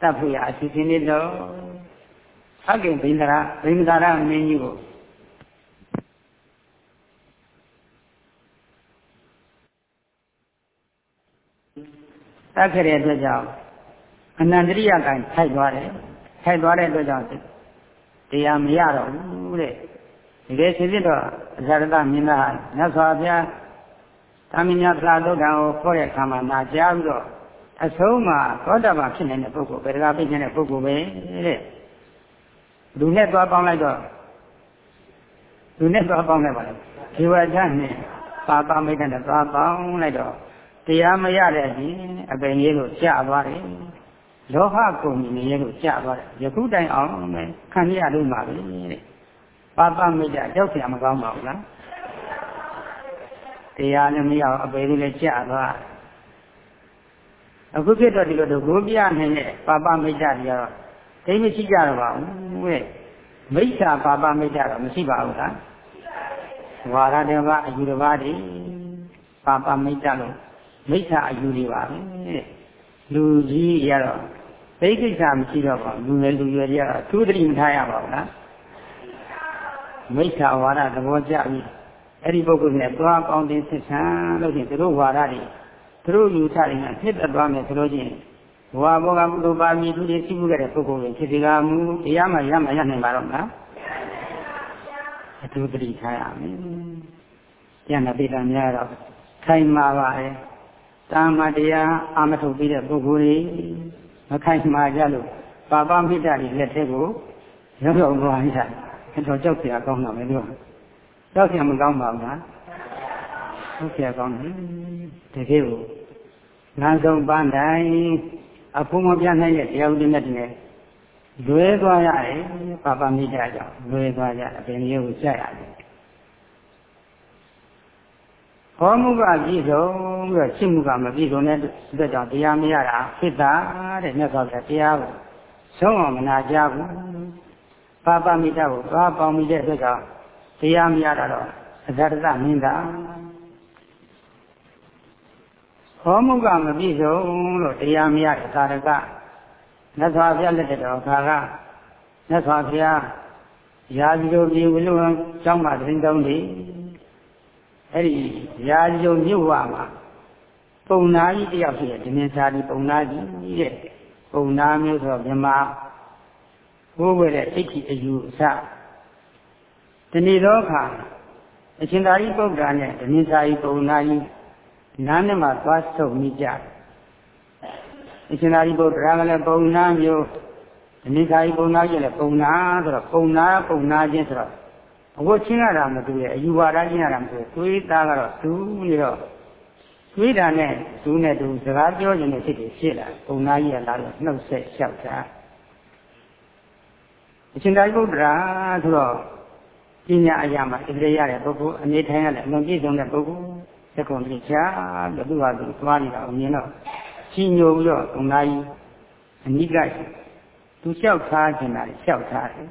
တတ်ဖို့ရအစီအစဉ်လေးတော့ဖခင်ဗိဓာရဗိဓာရမင်းကြီးကိုတတ်ခဲ့တဲ့အတွက်ကြောင့်အနန္တရိယကံထိုက်သွားတယ်ထိုက်သွားတဲ့အတွက်ကြောင့်တရားမရတော့ဘူးတဲ့ တကယ်ဖြစ်ဖြစ်တော့အဇရတမင်းသားမြတ်စွာဘုရားသာမညသလာဒုက္ခကိုခေါ်တဲ့အခါမှာနာကြားပြီးတော့အဆုံးမှာသောတာပန်ဖြစ်နေတဲ့ပုဂ္ဂိုလ်ဗေဒကပိတ်နေတဲ့ပုဂ္ဂိုလ်ပဲတဲ့လူနဲ့သွားပေါင်းလိုက်တော့လူနဲ့သွားပေါင်းလိုက်ပါလေဒီဝါဒနဲ့ပါပါမိတ်တဲ့သွားပေါင်းလိုက်တော့တရားမရတဲ့ပြင်အပင်ကြီးကိုကြာသွားတယ်လောဟကုန်နေရဲ့လို့ကြာသွားတယ်ယခုတိုင်အောင်ပဲခံရလို့ပါပဲတဲ့ ပါပမိတ်ကြောက်เสียမကောင်းပါဘူးလားတရားလည်းမရအောင်အပေလေးလည်းကြာသွားအခုဖြစ်တော့ဒီလိုတို့ဘိုးပြနေတဲ့ပါပမိတ်ကြတွေကတော့ဒိမရှိကြတော့ပါဘူးတဲ့မိစ္ဆာပါပမိတ်ကြတော့မရှိပါဘူးလားဝါရတေဘအယူတစ်ပါးတွေပါပမိတ်ကြလို့မိစ္ဆာအယူတွေပါပဲတဲ့လူကြီးရတော့သိကိစ္စမရှိတော့ပါဘူးလူငယ်လူရွယ်တွေကတော့သူတတိမထားရပါဘူးလား မိစ္ဆာဝါဒသဘောကျပြီအဲ့ဒီပုဂ္ဂိုလ်နဲ့သွားကောင်းတင်ဆက်ဆံလို့ချင်းသူတို့ဝါဒတွေသူတို့ယူထားတယ်နဲ့ဖြစ်တတ်သွားမယ်ဆိုလို့ချင်းဘဝဘောကဘုလိုပါမီသူတွေသိမှုခဲ့တဲ့ပုဂ္ဂိုလ်တွေဖြစ်ဒီကမူတရားမှရမှရနိုင်ပါတော့မလားအထူးတတိထားရမယ်ကျန်တဲ့ပိဋကများတော့ခိုင်မာပါရဲ့တာမတရားအာမထုတ်ပြီးတဲ့ပုဂ္ဂိုလ်တွေမခိုင်မာကြလို့ပါပမိတ္တတွေလက်ထဲကိုရောက်ရောက်သွားရ အတော်ကြောက်စရာကောင်းတာပဲလို့ကြောက်စရာမကောင်းပါဘူးလားဟုတ်စရာကောင်းတယ်တကယ်ကိုလမ်းဆုံးပန်းတိုင်းအဖုံမပြနိုင်တဲ့တရားဥပဒေနဲ့တည်းလွဲသွားရတယ်ပါပမိတာကြောင့်လွဲသွားရအပင်မျိုးကိုဆက်ရတယ်ဟောမှုကပြည့်စုံပြီးတော့ရှိမှုကမပြည့်စုံတဲ့အတွက်ကြောင့်တရားမရတာဖြစ်တာတဲ့မြတ်စွာဘုရားတရားကိုဆုံးအောင်မနာကြဘူး ပါပမိတ္တကိုသွားပေါင်းမိတဲ့အတွက်ကြောင့်တရားမရတာတော့အဇရတမင်းသားဟောမှုကမပြည့်စုံလို့တရားမရတဲ့သာရကမြတ်စွာဘုရားလက်တော်ခါကမြတ်စွာဘုရားရာဇီတို့ပြည်ဝိလုံကျောင်းမှာတင်းတုံးတယ်အဲ့ဒီရာဇုံမြို့ဝမှာပုံနာကြီးတယောက်ရှိတယ်ဒီမင်းစာဒီပုံနာကြီးတဲ့ပုံနာမျိုးဆိုတော့မြမ ဘိုးဘွယ်တဲ့အိဋ္ဌိအယူအစဒီနေ့တော့ခါအရှင်သာရိပုတ္တရာနဲ့ဒီမင်းစာကြီးပုံနာကြီးနားနဲ့မှသွားဆုံမိကြအရှင်သာရိပုတ္တရာကလည်းပုံနာမျိုးဒီနေ့စာကြီးပုံနာကြီးလည်းပုံနာဆိုတော့ပုံနာပုံနာချင်းဆိုတော့အဝတ်ချင်းရတာမတူရဲ့အယူဝါဒချင်းရတာမတူသွေးသားကတော့သူနေတော့သွေးတာနဲ့သူနဲ့သူစကားပြောခြင်းနဲ့ဖြစ်ဖြစ်ဖြစ်လာပုံနာကြီးကလာတော့နှုတ်ဆက်လျှောက်တာ အရှင်သာရိပုတ္တရာဆိုတော့ပညာအရာမှာဣတိရတဲ့ပုဂ္ဂိုလ်အနေထိုင်ရတဲ့အလွန်ပြည့်စုံတဲ့ပုဂ္ဂိုလ်သက္ကုံပြချာလို့သူ့ဟာသူသွားနေတာအမြင်တော့ကြီးညိုပြီးတော့ပုံနာကြီးအနိကသူလျှောက်ထားခြင်းတာလျှောက်ထားတယ်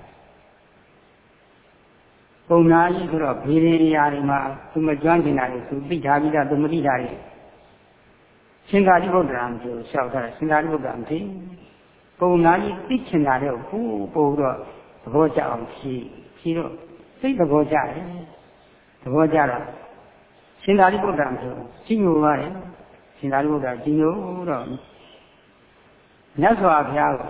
ပုံနာကြီးဆိုတော့ဘေးရင်ရာတွေမှာသူမကျွမ်းကျင်တာတွေသူသိထားပြီးသားသူမသိတာတွေရှင်သာရိပုတ္တရာမပြောလျှောက်ထားတယ်ရှင်သာရိပုတ္တရာမသိ ပုံနာကြီးသိချင်တာတဲ့ဟိုးပို့တော့သဘောကျအောင်ဖြီးဖြီးတော့စိတ်သဘောကျတယ်သဘောကျတော့ရှင်သာရိပုတ္တရာမပြောကြီးညိုပါတယ်ရှင်သာရိပုတ္တရာကြီးညိုတော့မြတ်စွာဘုရားက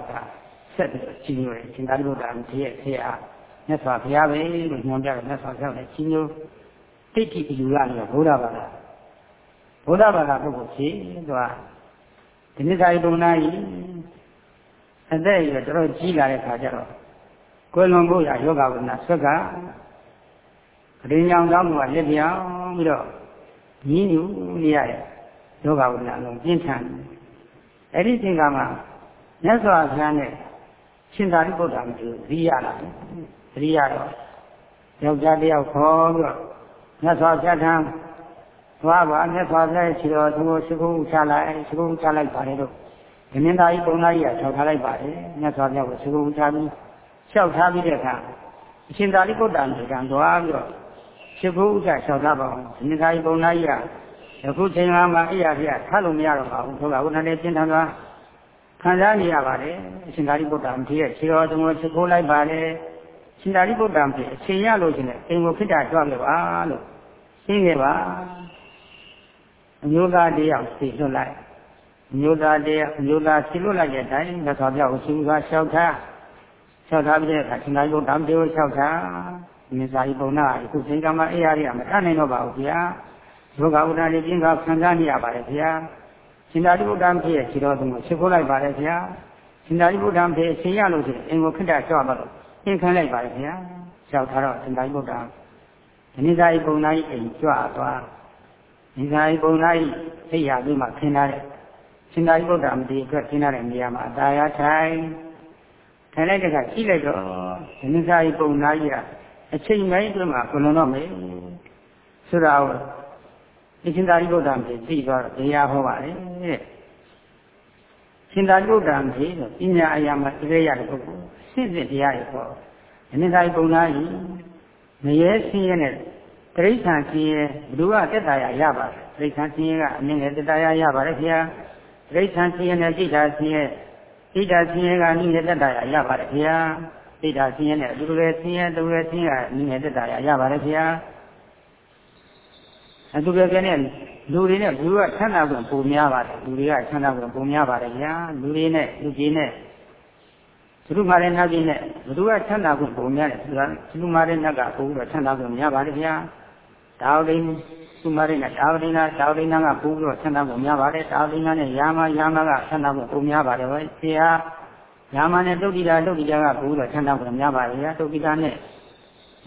ဆက်ပြီးကြီးညိုတယ်ရှင်သာရိပုတ္တရာမသိရဲ့ဖေအားမြတ်စွာဘုရားပဲလို့ညွှန်ပြတယ်မြတ်စွာဘုရားလည်းကြီးညိုတိဋ္ဌိအယူရလို့ဘုရားဘာသာဘုရားဘာသာပုဂ္ဂိုလ်ရှိသူကဒီနိစ္စယပုံနာကြီး အသက်အရွယ်တော်တော်ကြီးလာတဲ့ခါကျတော့ကွယ်လွန်ဖို့ရယောဂဝိနာဆွက်ကပရိညာတောင်းမှုကလက်ပြောင်းပြီးတော့ညီးညူနေရတဲ့ယောဂဝိနာလုံးပြင်းထန်တယ်အဲ့ဒီအချိန်ကမှမြတ်စွာဘုရားနဲ့ရှင်သာရိပုတ္တရာမျိုးသတိရလာတယ်သတိရတော့ယောက်ျားတစ်ယောက်ခေါ်ပြီးတော့မြတ်စွာဘုရားထံသွားပါမြတ်စွာဘုရားရဲ့ခြေတော်သူကိုရှိခိုးချလိုက်ရှိခိုးချလိုက်ပါတယ်လို့ ဓမင်းသားကြီးပုံသားကြီးကခြောက်ထားလိုက်ပါတယ်မြတ်စွာဘုရားကိုရှိခိုးချပြီးလျှောက်ထားပြီးတဲ့အခါအရှင်သာရိပုတ္တရာကသွားပြီးတော့ရှိခိုးဥစ္စာလျှောက်ထားပါအောင်ဓမင်းသားကြီးပုံသားကြီးကအခုချိန်မှာအိယာပြထားလို့မရတော့ပါဘူးဆိုတော့ခုနကပြင်းထန်သွားခံစားနေရပါတယ်အရှင်သာရိပုတ္တရာဖြစ်ရဲ့ခြေတော်သူကိုရှိခိုးလိုက်ပါတယ်ရှင်သာရိပုတ္တရာဖြစ်အချိန်ရလို့ရှင်လေအိမ်ကိုခိတ္တကြွခဲ့ပါလို့ရှင်းခဲ့ပါအမျိုးသားတယောက်စီလွတ်လိုက်အ မျိုးသားတယောက်အမျိုးသားစီလွတ်လိုက်တဲ့အတိုင်းမြတ်စွာဘုရားကိုရှင်ကလျှောက်ထားလျှောက်ထားပြီးတဲ့အခါရှင်သာရိပုတ္တရာကိုလျှောက်ထားမြတ်စွာဘုရားအခုချိန်ကမှအေးရရမထနိုင်တော့ပါဘူးဗျာယောဂဝဒလေးပြင်းကခံစားနေရပါတယ်ဗျာရှင်သာရိပုတ္တရာဖြစ်ရဲ့ခြေတော်သူကိုရှင်းခိုးလိုက်ပါတယ်ဗျာရှင်သာရိပုတ္တရာဖြစ်အချိန်ရလို့ရှိရင်အင်ကိုခိတ္တကြွပါတော့သင်ခံလိုက်ပါတယ်ဗျာလျှောက်ထားတော့ရှင်သာရိပုတ္တရာဒီနေ့သာဤပုံနာဤအိမ်ကြွသွားဒီသာဤပုံနာဤအိယာပြီးမှခင်းထားတဲ့ ရှင်သာရိပုတ္တရာမတိအတွက်ခင်းထားတဲ့နေရာမှာအတာရထိုင်ထိုင်လိုက်တဲ့အခါကြည့်လိုက်တော့ဒီနေ့သာဤပုံနာဤကအချိန်ပိုင်းအတွင်းမှာဘလုံးတော့မယ်ဆိုတာကိုဒီရှင်သာရိပုတ္တရာဖြစ်သိသွားတော့တရားဟောပါလေတဲ့ရှင်သာရိပုတ္တရာဖြစ်ဆိုပညာအရာမှာသိရတဲ့ပုဂ္ဂိုလ်စစ်စစ်တရားတွေဟောဒီနေ့သာဤပုံနာဤမရဲဆင်းရဲနဲ့တိဋ္ဌာန်ဆင်းရဲဘ누구ကတက်တာရရပါတယ်တိဋ္ဌာန်ဆင်းရဲကအနည်းငယ်တက်တာရရပါတယ်ခင်ဗျာ တိဋ္ဌာန်ဆင်းရဲနဲ့စိတ်ဓာတ်ဆင်းရဲစိတ်ဓာတ်ဆင်းရဲကအနည်းငယ်တက်တာရရပါတယ်ခင်ဗျာစိတ်ဓာတ်ဆင်းရဲနဲ့အတူတူပဲဆင်းရဲတူပဲဆင်းရဲကအနည်းငယ်တက်တာရရပါတယ်ခင်ဗျာအတူပဲကနဲ့လူတွေနဲ့ဘ누구ကချမ်းသာခွင့်ပုံများပါတယ်လူတွေကချမ်းသာခွင့်ပုံများပါတယ်ခင်ဗျာလူတွေနဲ့လူကြီးနဲ့သူတို့မှလည်းနတ်ကြီးနဲ့ဘသူကချမ်းသာခွင့်ပုံများတယ်သူကသူတို့မှလည်းနတ်ကပို့ပြီးတော့ချမ်းသာခွင့်များပါလေဗျာဒါဝိန်သူမှ လည်းဒါဝိန်နာဒါဝိန်နာကပို့ပြီးတော့ချမ်းသာခွင့်များပါတယ်ဒါဝိန်နာနဲ့ယာမယာမကချမ်းသာခွင့်ပုံများပါတယ်ပဲဆရာယာမနဲ့တုတ်တိတာတုတ်တိတာကပို့ပြီးတော့ချမ်းသာခွင့်များပါတယ်ဗျာတုတ်တိတာနဲ့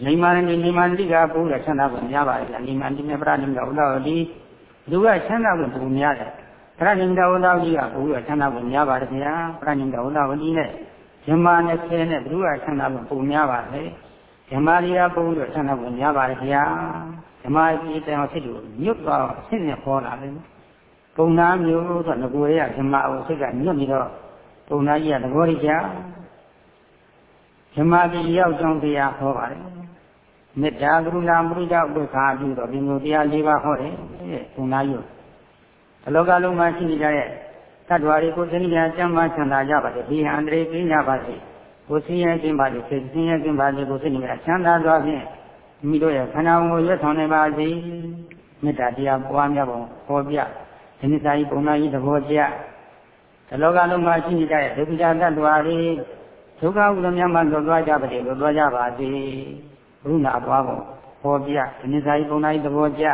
နေမန်နေနေမန်တိကပို့ပြီးတော့ချမ်းသာခွင့်များပါတယ်ဗျာနေမန်တိနဲ့ပရဏိမဥဒ္ဒဝတိသူကချမ်းသာခွင့်ပုံများတယ်ပရဏိမဥဒ္ဒဝတိကပို့ပြီးတော့ချမ်းသာခွင့်များပါတယ်ဗျာပရဏိမဥဒ္ဒဝတိနဲ့ဓမ္မနဲ့ဆဲနဲ့ဘုရားဆန္ဒပုံပုံများပါလေဓမ္မရီယာပုံလို့ဆန္ဒပုံများပါလေခင်ဗျာ ဓမ္မကြီးတောင်စိတ်ကိုညွတ်သွားဆင့်နဲ့ခေါ်လာတယ်ပုံနာမျိုးဆိုငကိုရဓမ္မကိုစိတ်ကညွတ်နေတော့ပုံနာကြီးကသဘောရကြဓမ္မကြီးရောက်ကြောင်းတရားဟောပါတယ်မေတ္တာကရုဏာမုဒိတာဥပ္ပခာပြုတော့ဒီလိုတရား၄ပါးဟောတယ်ပုံနာကြီးဒီလောကလုံးမှာရှိနေကြတဲ့သတ္တဝါတွေကိုသတိညာကျမ်းမာချမ်းသာကြပါစေဒီဟန်တရေပြညာပါစေကိုဆင်းရဲခြင်းပါစေစိတ်ဆင်းရဲခြင်းပါစေကိုစိတ်ညာချမ်းသာသွားဖြင့် မိတို့ရဲ့ခန္ဓာကိုယ်ရွတ်ဆောင်နိုင်ပါစေမေတ္တာတရားပွားများပုံဟောပြဒီနေ့စာကြီးပုံနာကြီးသဘောကျဒီလောကလုံးမှာရှိနေကြတဲ့ဒုက္ခတ attva တွေဒုက္ခဥဒ္ဓမြတ်မှလွတ်သွားကြပါစေလွတ်သွားကြပါစေဘုရားပွားပုံဟောပြဒီနေ့စာကြီးပုံနာကြီးသဘောကျ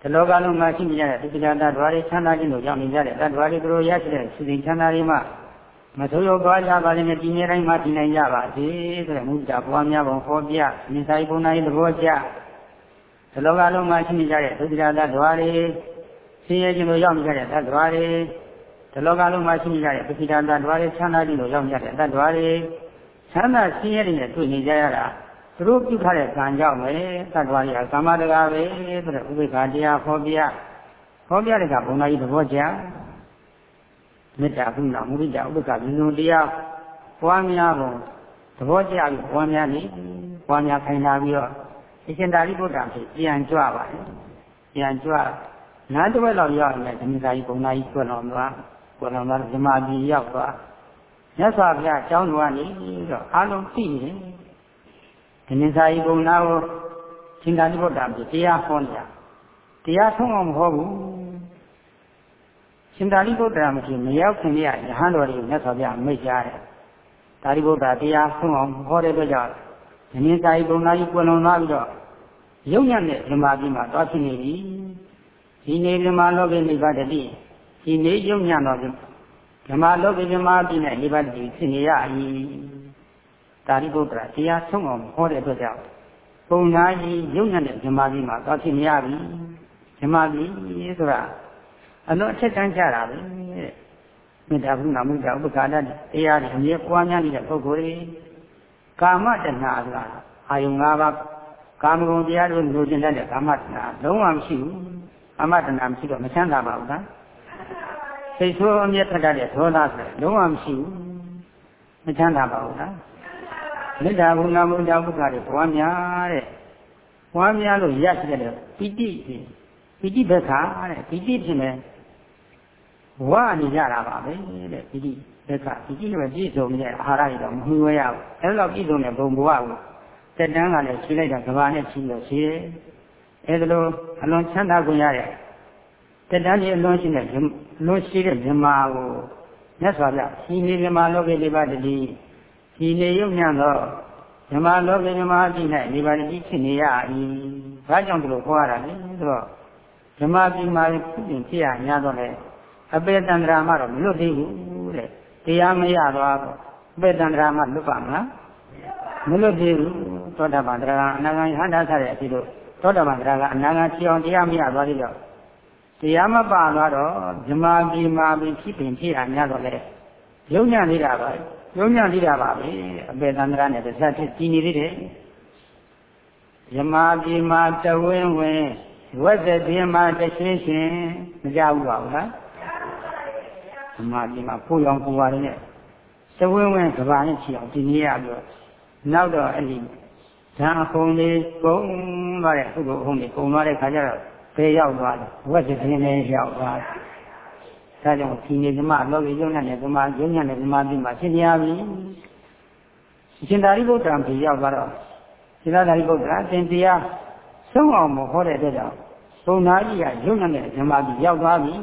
ဒီလောကလုံးမှာရှိနေကြတဲ့ဒုက္ခတ attva တွေချမ်းသာခြင်းတို့ကြောင့်နေကြတဲ့ attva တွေသူတို့ရရှိတဲ့စီစဉ်ချမ်းသာတွေမှာ မဆိုးရောပွားကြပါလိမ့်မယ်ဒီနေ့တိုင်းမှာဒီနိုင်ကြပါစေဆိုတဲ့မူတာပွားများပုံဟောပြနိစ္စပုံနာ၏သဘောကျဒီလောကလုံးမှာရှိနေကြတဲ့ဒုက္ခတ attva တွေဆင်းရဲခြင်းတို့ရောက်နေကြတဲ့ attva တွေဒီလောကလုံးမှာရှိနေကြတဲ့ဒုက္ခတ attva တွေချမ်းသာခြင်းတို့ရောက်နေကြတဲ့ attva တွေချမ်းသာဆင်းရဲတွေနဲ့တွေ့နေကြရတာသူတို့ပြုထားတဲ့ကံကြောင့်ပဲသတ္တဝါတွေကကာမတကာပဲဆိုတဲ့ဥပိ္ပခာတရားဟောပြဟောပြတဲ့ကဘုံသားကြီးသဘောကျ မေတ္တာကုဏမုဒိတာဥပိ္ပခာဉာဏ်တရားပွားများပုံသဘောကျပြီးပွားများနေပွားများခိုင်လာပြီးတော့အရှင်သာရိပုတ္တရာဖြစ်ပြန်ကြွပါတယ်ပြန်ကြွနားတစ်ဝက်လောက်ရောက်ရင်ဓမ္မစာကြီးဘုံသားကြီးကျွတ်တော်သွားကျွတ်တော်သွားဓမ္မကြီးရောက်သွားမြတ်စွာဘုရားအကြောင်းတော်ကနေတော့အားလုံးသိနေတယ်ဒီနေ့စာရီပုံနာကိုရှင်သာရိပုတ္တရာပြတရားဟောနေတာတရားဆုံးအောင်မဟောဘူး ရှင်သာရိပုတ္တရာမရှိမရောက်ခင်ရယဟန်တော်တွေကိုမြတ်စွာဘုရားမိတ်ကြားတယ်သာရိပုတ္တရာတရားဆုံးအောင်ဟောတဲ့အတွက်ကြောင့်ဒီနေ့စာရီပုံနာကြီးကွယ်လွန်သွားပြီးတော့ရုပ်ညံ့တဲ့ဓမ္မကြီးမှာသွားဖြစ်နေပြီဒီနေ့ဓမ္မလောကေနိဗ္ဗာန်တတိဒီနေ့ရုပ်ညံ့တော်ဒီဓမ္မလောကဓမ္မပြည်နဲ့နိဗ္ဗာန်တည်ဖြစ်နေရ၏တာရိပုတ္တရာတရားဆုံးအောင်ဟောတဲ့အတွက်ကြောင့်ပုံနာကြီးယုံညံ့တဲ့ဓမ္မပြည်မှာသွားဖြစ်နေရပြီဓမ္မပြည်ဆိုတာ အလွန်အထက်တန်းကြတာပဲတဲ့မေတ္တာကရုဏာမုဒ္ဒဥပက္ခာတတရားတွေအမြဲပွားများနေတဲ့ပုဂ္ဂိုလ်တွေကာမတဏှာဆိုတာအာယုံ၅ပါးကာမဂုဏ်တရားတို့လိုချင်တတ်တဲ့ကာမတဏှာလုံးဝမရှိဘူးကာမတဏှာမရှိတော့မချမ်းသာပါဘူးလားစိတ်ဆိုးအမျက်ထက်တဲ့ဒေါသဆိုလုံးဝမရှိဘူးမချမ်းသာပါဘူးလားမေတ္တာဘုနာမုဒ္ဒဘုရားတွေပွားများတဲ့ပွားများလို့ရရှိတဲ့ပိဋိပိဋိဘက္ခတဲ့ပိဋိဖြစ်နေ ဝါနေကြတာပါပဲတဲ့ပိဋိဘက္ခပိဋိနဲ့ပြည့်စုံတဲ့အာဟာရတွေတော့မမှီဝဲရဘူးအဲလိုပြည့်စုံတဲ့ဘုံဘဝကိုတက်တန်းကလည်းရှိလိုက်တာကဘာနဲ့ရှိလို့ရှိတယ်အဲဒါလိုအလွန်ချမ်းသာခွင့်ရတဲ့တက်တန်းကြီးအလွန်ရှိတဲ့လွန်ရှိတဲ့မြမာကိုမြတ်စွာဘုရားရှင်နေမြမာလောကေလေးပါးတည်းရှင်နေရုံညံ့တော့မြမာလောကေမြမာအပြီး၌လေးပါးတည်းဖြစ်နေရ၏ဘာကြောင့်ဒီလိုခေါ်ရတာလဲဆိုတော့မြမာပြီးမှဖြစ်ရင်ဖြစ်ရ냐တော့လေ အပေတန္တရာမှတော့မလွတ်သေးဘူးတဲ့တရားမရတော့အပေတန္တရာမှလွတ်ပါမလားမလွတ်သေးဘူးသောတာပန်တရားအနာဂံဟန္တာဆတဲ့အဖြစ်လို့သောတာပန်တရားကအနာဂံချီအောင်တရားမရသွားသေးတော့တရားမပါသွားတော့ဇမာပြီးမာပြီးဖြစ်ပင်ဖြစ်ရ냐တော့လေယုံညာနေတာပါယုံညာနေတာပါပဲအပေတန္တရာနဲ့တစ်ဆက်ဖြစ်ကြည်နေသေးတယ်ဇမာပြီးမာတဝင်းဝင်းဝက်သက်ပြင်းမာတရှင်းရှင်းမကြဘူးပါဘူးလား ဇမာပြီးမာဖူရောင်ပူပါရင်းနဲ့တဝင်းဝင်းကဘာနဲ့ချီအောင်ဒီနေ့ရပြီးတော့နောက်တော့အဲ့ဒီဓာဟုံလေးကုန်းသွားတဲ့အခုကအုံလေးကုန်းသွားတဲ့ခါကျတော့ဘယ်ရောက်သွားလဲဝက်စစ်င်းလေးရောက်သွားတယ်ဒါကြောင့်ဒီနေ့ဓမ္မလောကီယုံနဲ့ဓမ္မယုံနဲ့ဓမ္မပြီးမှရှင်းပြရပြီရှင်သာရိပုတ္တရာပြေရောက်သွားတော့ရှင်သာရိပုတ္တရာသင်တရားဆုံးအောင်မဟောတဲ့အတွက်ကြောင့်ဘုံသားကြီးကယုံနဲ့ဓမ္မပြီးရောက်သွားပြီ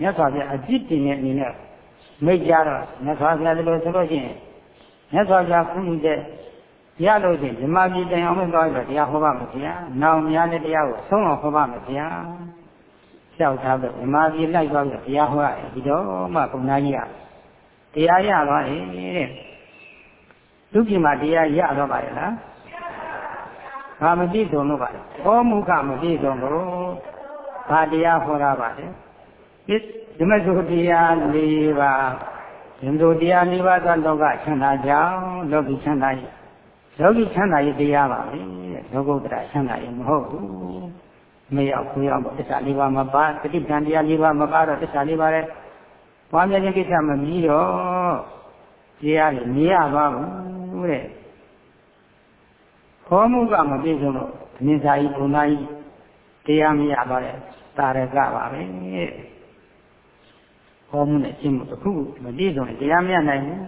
မြတ်စွာဘုရားအကြည့်တင်တဲ့အနေနဲ့မိတ်ကြတော့မြတ်စွာဘုရားဒီလိုဆိုလို့ရှိရင်မြတ်စွာဘုရားခွင့်ပြုတဲ့ရလို့ချင်းဓမ္မပြည်တိုင်အောင်မသွားပြီးတရားဟောပါမယ်ဗျာ။နောင်များတဲ့တရားကိုဆုံးအောင်ဟောပါမယ်ဗျာ။လျှောက်ထားပြီးဓမ္မပြည်လိုက်သွားပြီးတရားဟောရတယ်ဒီတော့မှဘုရားကြီးကတရားရသွားတယ်တဲ့။သူပြည်မှာတရားရတော့ပါရဲ့လား။ဘာမပြည့်စုံလို့ပါလဲ။ဟောမှုကမပြည့်စုံဘူး။ဘာတရားဟောတာပါလဲ။ ဓမ္မစုတရား၄ပါးဓမ္မစုတရား၄ပါးသောလောကချမ်းသာကြောင်းလောကီချမ်းသာရဲ့လောကီချမ်းသာရေးတရားပါပဲလောကုတ္တရာချမ်းသာရေးမဟုတ်ဘူးမရောက်ခွေးအောင်တစ္ဆာလေးပါးမပါတတိပံတရားလေးပါးမပါတော့တစ္ဆာလေးပါးလဲပွားများခြင်းကိစ္စမပြီးတော့တရားကြီးမြင်ရသွားဘူးတဲ့ခေါ်မှုကမပြည့်စုံလို့အမြင်စာကြီးဘုံသားကြီးတရားမရသွားတဲ့တာရကပါပဲ ခေါ်မှုနဲ့ရှင်းမှုတစ်ခုမပြည့်စုံရင်တရားမရနိုင်ဘူး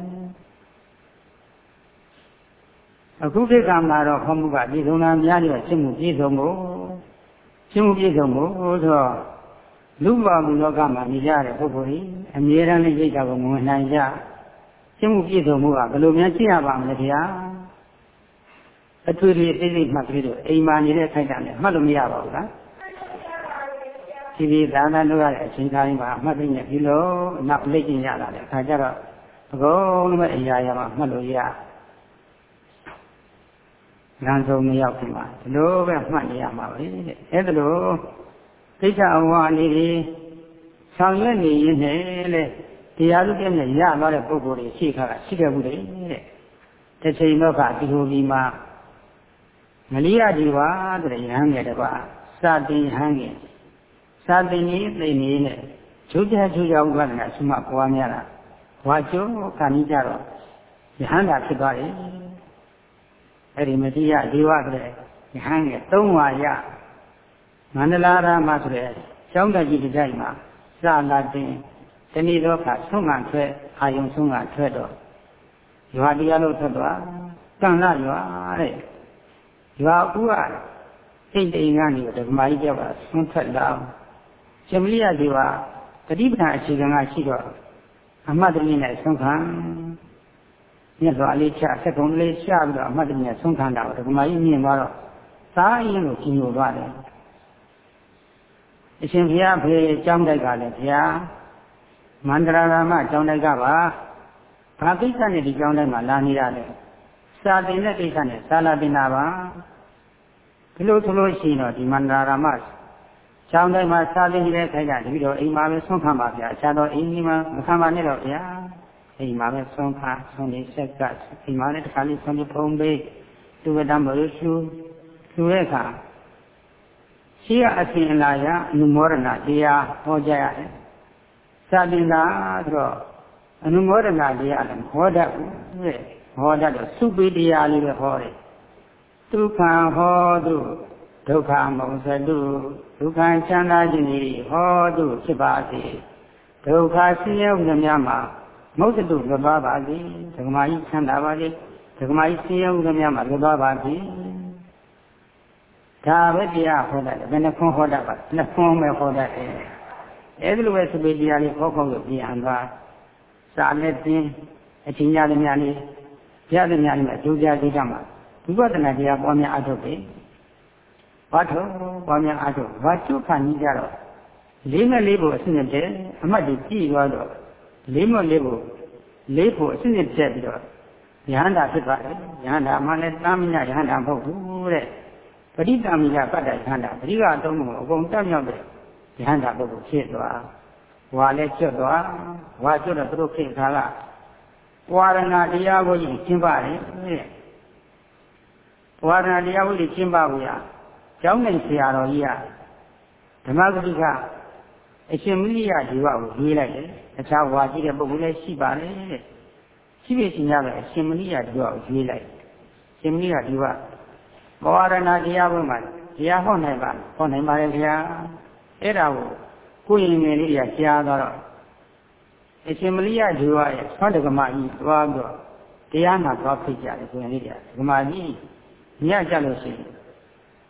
အခုခေတ်ကမှာတော့ခေါမှုကပြည်စုံတာများတယ်ရှင်းမှုပြည်စုံကိုရှင်းမှုပြည်စုံကိုဆိုတော့လူ့ဘာမှုလောကမှာနေကြတဲ့ပုဂ္ဂိုလ်ကြီးအမြဲတမ်းလေးရိတ်တာကိုမဝင်နိုင်ကြရှင်းမှုပြည်စုံမှုကဘယ်လိုများရှင်းရပါမလဲခင်ဗျာအထွေထွေသိသိမှတ်ပြီးတော့အိမ်မှာနေတဲ့ခိုက်တာနဲ့မှတ်လို့မရပါဘူးလား ဒီဒီသာသနာလုပ်ရတဲ့အချိန်တိုင်းမှာအမှတ်သိနေပြီလို့နောက်လက်ကျင်ရတာလေအခါကျတော့ဘကုံးလုံးအရာရာမှာမှတ်လို့ရလမ်းဆုံးမရောက်ခင်မှာဒီလိုပဲမှတ်နေရမှာပဲတဲ့အဲဒါလိုသိက္ခာအဝါနေဒီဆောင်ရွက်နေရင်နဲ့လေတရားလူတဲ့နဲ့ရသွားတဲ့ပုဂ္ဂိုလ်တွေရှိခါကရှိခဲ့ဘူးလေတဲ့တစ်ချိန်တော့ကဒီလိုပြီးမှမလီရဒီပါတဲ့ရဟန်းငယ်တပါစတင်ဟန်းငယ် စတင်ကြီးသိနေနဲ့ကျိုးကြကျိုးကြောင့်ကလည်းအစမပွားများတာဝါကျိုးခဏကြီးကြတော့ရဟန္တာဖြစ်သွားတယ်အဲ့ဒီမတိယဒေဝကလေးယဟန်ရဲ့သုံးဝါရမန္တလာရမဆိုတဲ့ကျောင်းတက်ကြီးတစ်ကြိုက်မှာစလာတင်တဏိလောကဆုံးငံထွက်အာယုံဆုံးငံထွက်တော့ရွာတရားလို့ထွက်သွားကံလာရွာတဲ့ရွာဦးကစိတ်တိမ်ကနေဓမ္မကြီးကြောက်ကဆွန့်ထွက်လာရှင် မလိယဒီဝတတိပဌာအခြေခံကရှိတော့အမှတ်တရင်းနဲ့ဆုံးခံမြတ်စွာအလေးချဆက်ကုံလေးချပြီးတော့အမှတ်တရဆုံးခံတာဒကမာကြီးမြင်သွားတော့သာရင်လို့ကြီးညိုသွားတယ်အရှင်ဘုရားဖေကျောင်းတိုက်ကလည်းဘုရားမန္တရာရာမကျောင်းတိုက်ကပါဘာကိစ္စနဲ့ဒီကျောင်းတိုင်းမှာလာနေရလဲစာတင်တဲ့ကိစ္စနဲ့စာလာတင်တာပါဒီလိုဆိုလို့ရှိရင်တော့ဒီမန္တရာရာမ ကျောင်းတိုင်းမှာစာတင်နေတဲ့ခိုင်ကတပည့်တော်အိမ်မှာပဲဆုံးခံပါဗျာအခြားတော့အိမ်ကြီးမှာမခံပါနဲ့တော့ဗျာအိမ်မှာပဲဆုံးခါဆုံးနေဆက်ကအိမ်မှာလည်းတစ်ခါလေးဆုံးပြီးဖုံးပေးသူဝတ္တမလို့ရှုရှုတဲ့အခါရှိရအစဉ်အလာရအနုမောဒနာတရားဟောကြရတယ်စာတင်တာဆိုတော့အနုမောဒနာတရားလည်းဟောတတ်ဘူးတဲ့ဟောတတ်တော့စုပိတရားလေးပဲဟောတယ်ဒုက္ခဟောတု ဒုက္ခမုံစတုဒုက္ခချမ်းသာခြင်းဤဟောတုဖြစ်ပါစေဒုက္ခဆင်းရဲဥဒ္ဓမြမှာမုတ်တုလွတ်သွားပါစေဒကမာကြီးချမ်းသာပါစေဒကမာကြီးဆင်းရဲဥဒ္ဓမြမှာလွတ်သွားပါစေဒါပဲတရားဟောတတ်တယ်ဘယ်နှခွန်းဟောတတ်ပါနှစ်ခွန်းပဲဟောတတ်တယ်အဲဒီလိုပဲစပေတရားလေးဟောခေါက်လို့ပြန်သွားစာနဲ့တင်အချင်းများသမျှလေးရသမျှလေးအကျိုးကြားသိကြမှာဝိပဿနာတရားပွားများအထုတ်တယ် ဘာထုတ်ပွားများအထုတ်ဘာကျုပ်ခံကြီးကြတော့လေးနဲ့လေးဖို့အစစ်နဲ့တဲ့အမှတ်ကြီးကြည့်သွားတော့လေးမလေးဖို့လေးဖို့အစစ်နဲ့တက်ပြီးတော့ယဟန္တာဖြစ်သွားတယ်ယဟန္တာမှလည်းတာမညယဟန္တာမဟုတ်ဘူးတဲ့ပရိသမိကပတ္တယဟန္တာပရိကအတုံးကိုအကုန်တက်မြောက်တဲ့ယဟန္တာပုဂ္ဂိုလ်ဖြစ်သွားဝါလည်းကျွတ်သွားဝါကျွတ်တော့သူတို့ခေတ်ခါကဝါရဏတရားကိုကြီးကျင်းပါတယ်တဲ့ဝါရဏတရားကိုကြီးကျင်းပါဘူးရ ကျောင်းနိုင်ဆရာတော်ကြီးကဓမ္မဂတိကအရှင်မိရိယဒီဝကိုရေးလိုက်တယ်အခြားဝါကြည့်တဲ့ပုဂ္ဂိုလ်လည်းရှိပါတယ်တဲ့ရှိပြီရှင်ရပဲအရှင်မဏိယဒီဝကိုရေးလိုက်ရှင်မဏိယဒီဝဘောရဏတရားဘုမှာတရားဟောနိုင်ပါဟောနိုင်ပါရဲ့ခင်ဗျာအဲ့ဒါကိုကိုယ်ရင်ငယ်လေးတွေကကြားသွားတော့အရှင်မလိယဒီဝရဲ့သောတကမကြီးသွားပြီးတော့တရားနာသွားဖိတ်ကြတယ်ကိုယ်ရင်လေးတွေကဒကမာကြီးညကြလို့ရှိရင်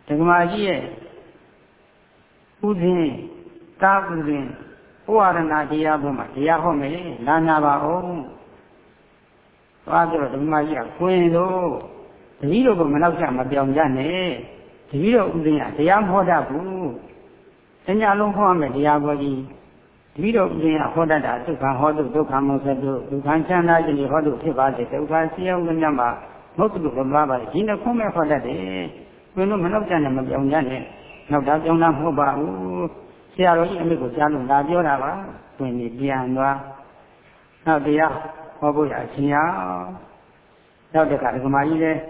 ဒကမာကြီးရဲ့ဥစဉ်တာဥစဉ်ဩဝါဒနာတရားဘုမှာတရားဟောမယ်လာနာပါအောင်သွားပြီးတော့ဒကမာကြီးကခွင်လို့တတိတို့ကမနောက်ချမပြောင်းကြနဲ့တတိတို့ဥစဉ်ကတရားမဟောတတ်ဘူးတညာလုံးဟောမယ်တရားပေါ်ကြီးတတိတို့ဥစဉ်ကဟောတတ်တာဒုက္ခဟောတုဒုက္ခမောသတုဒုက္ခချမ်းသာခြင်းဟောတုဖြစ်ပါစေဒုက္ခဆင်းရဲမှုမြတ်မှာမဟုတ်တုဘဘာပါဒီနှစ်ခုမဲ့ဟောတတ်တယ် ဘယ်လိုမနောက်ချနဲ့မပြောင်းကြနဲ့နောက်တာပြောင်းတာမဟုတ်ပါဘူးဆရာတော်ကြီးအမိကိုကြားလို့လာပြောတာပါဝင်ပြီးပြန်သွားနောက်တရားဟောဖို့ရအချင်းရနောက်တခါဒကမာကြီးလည်း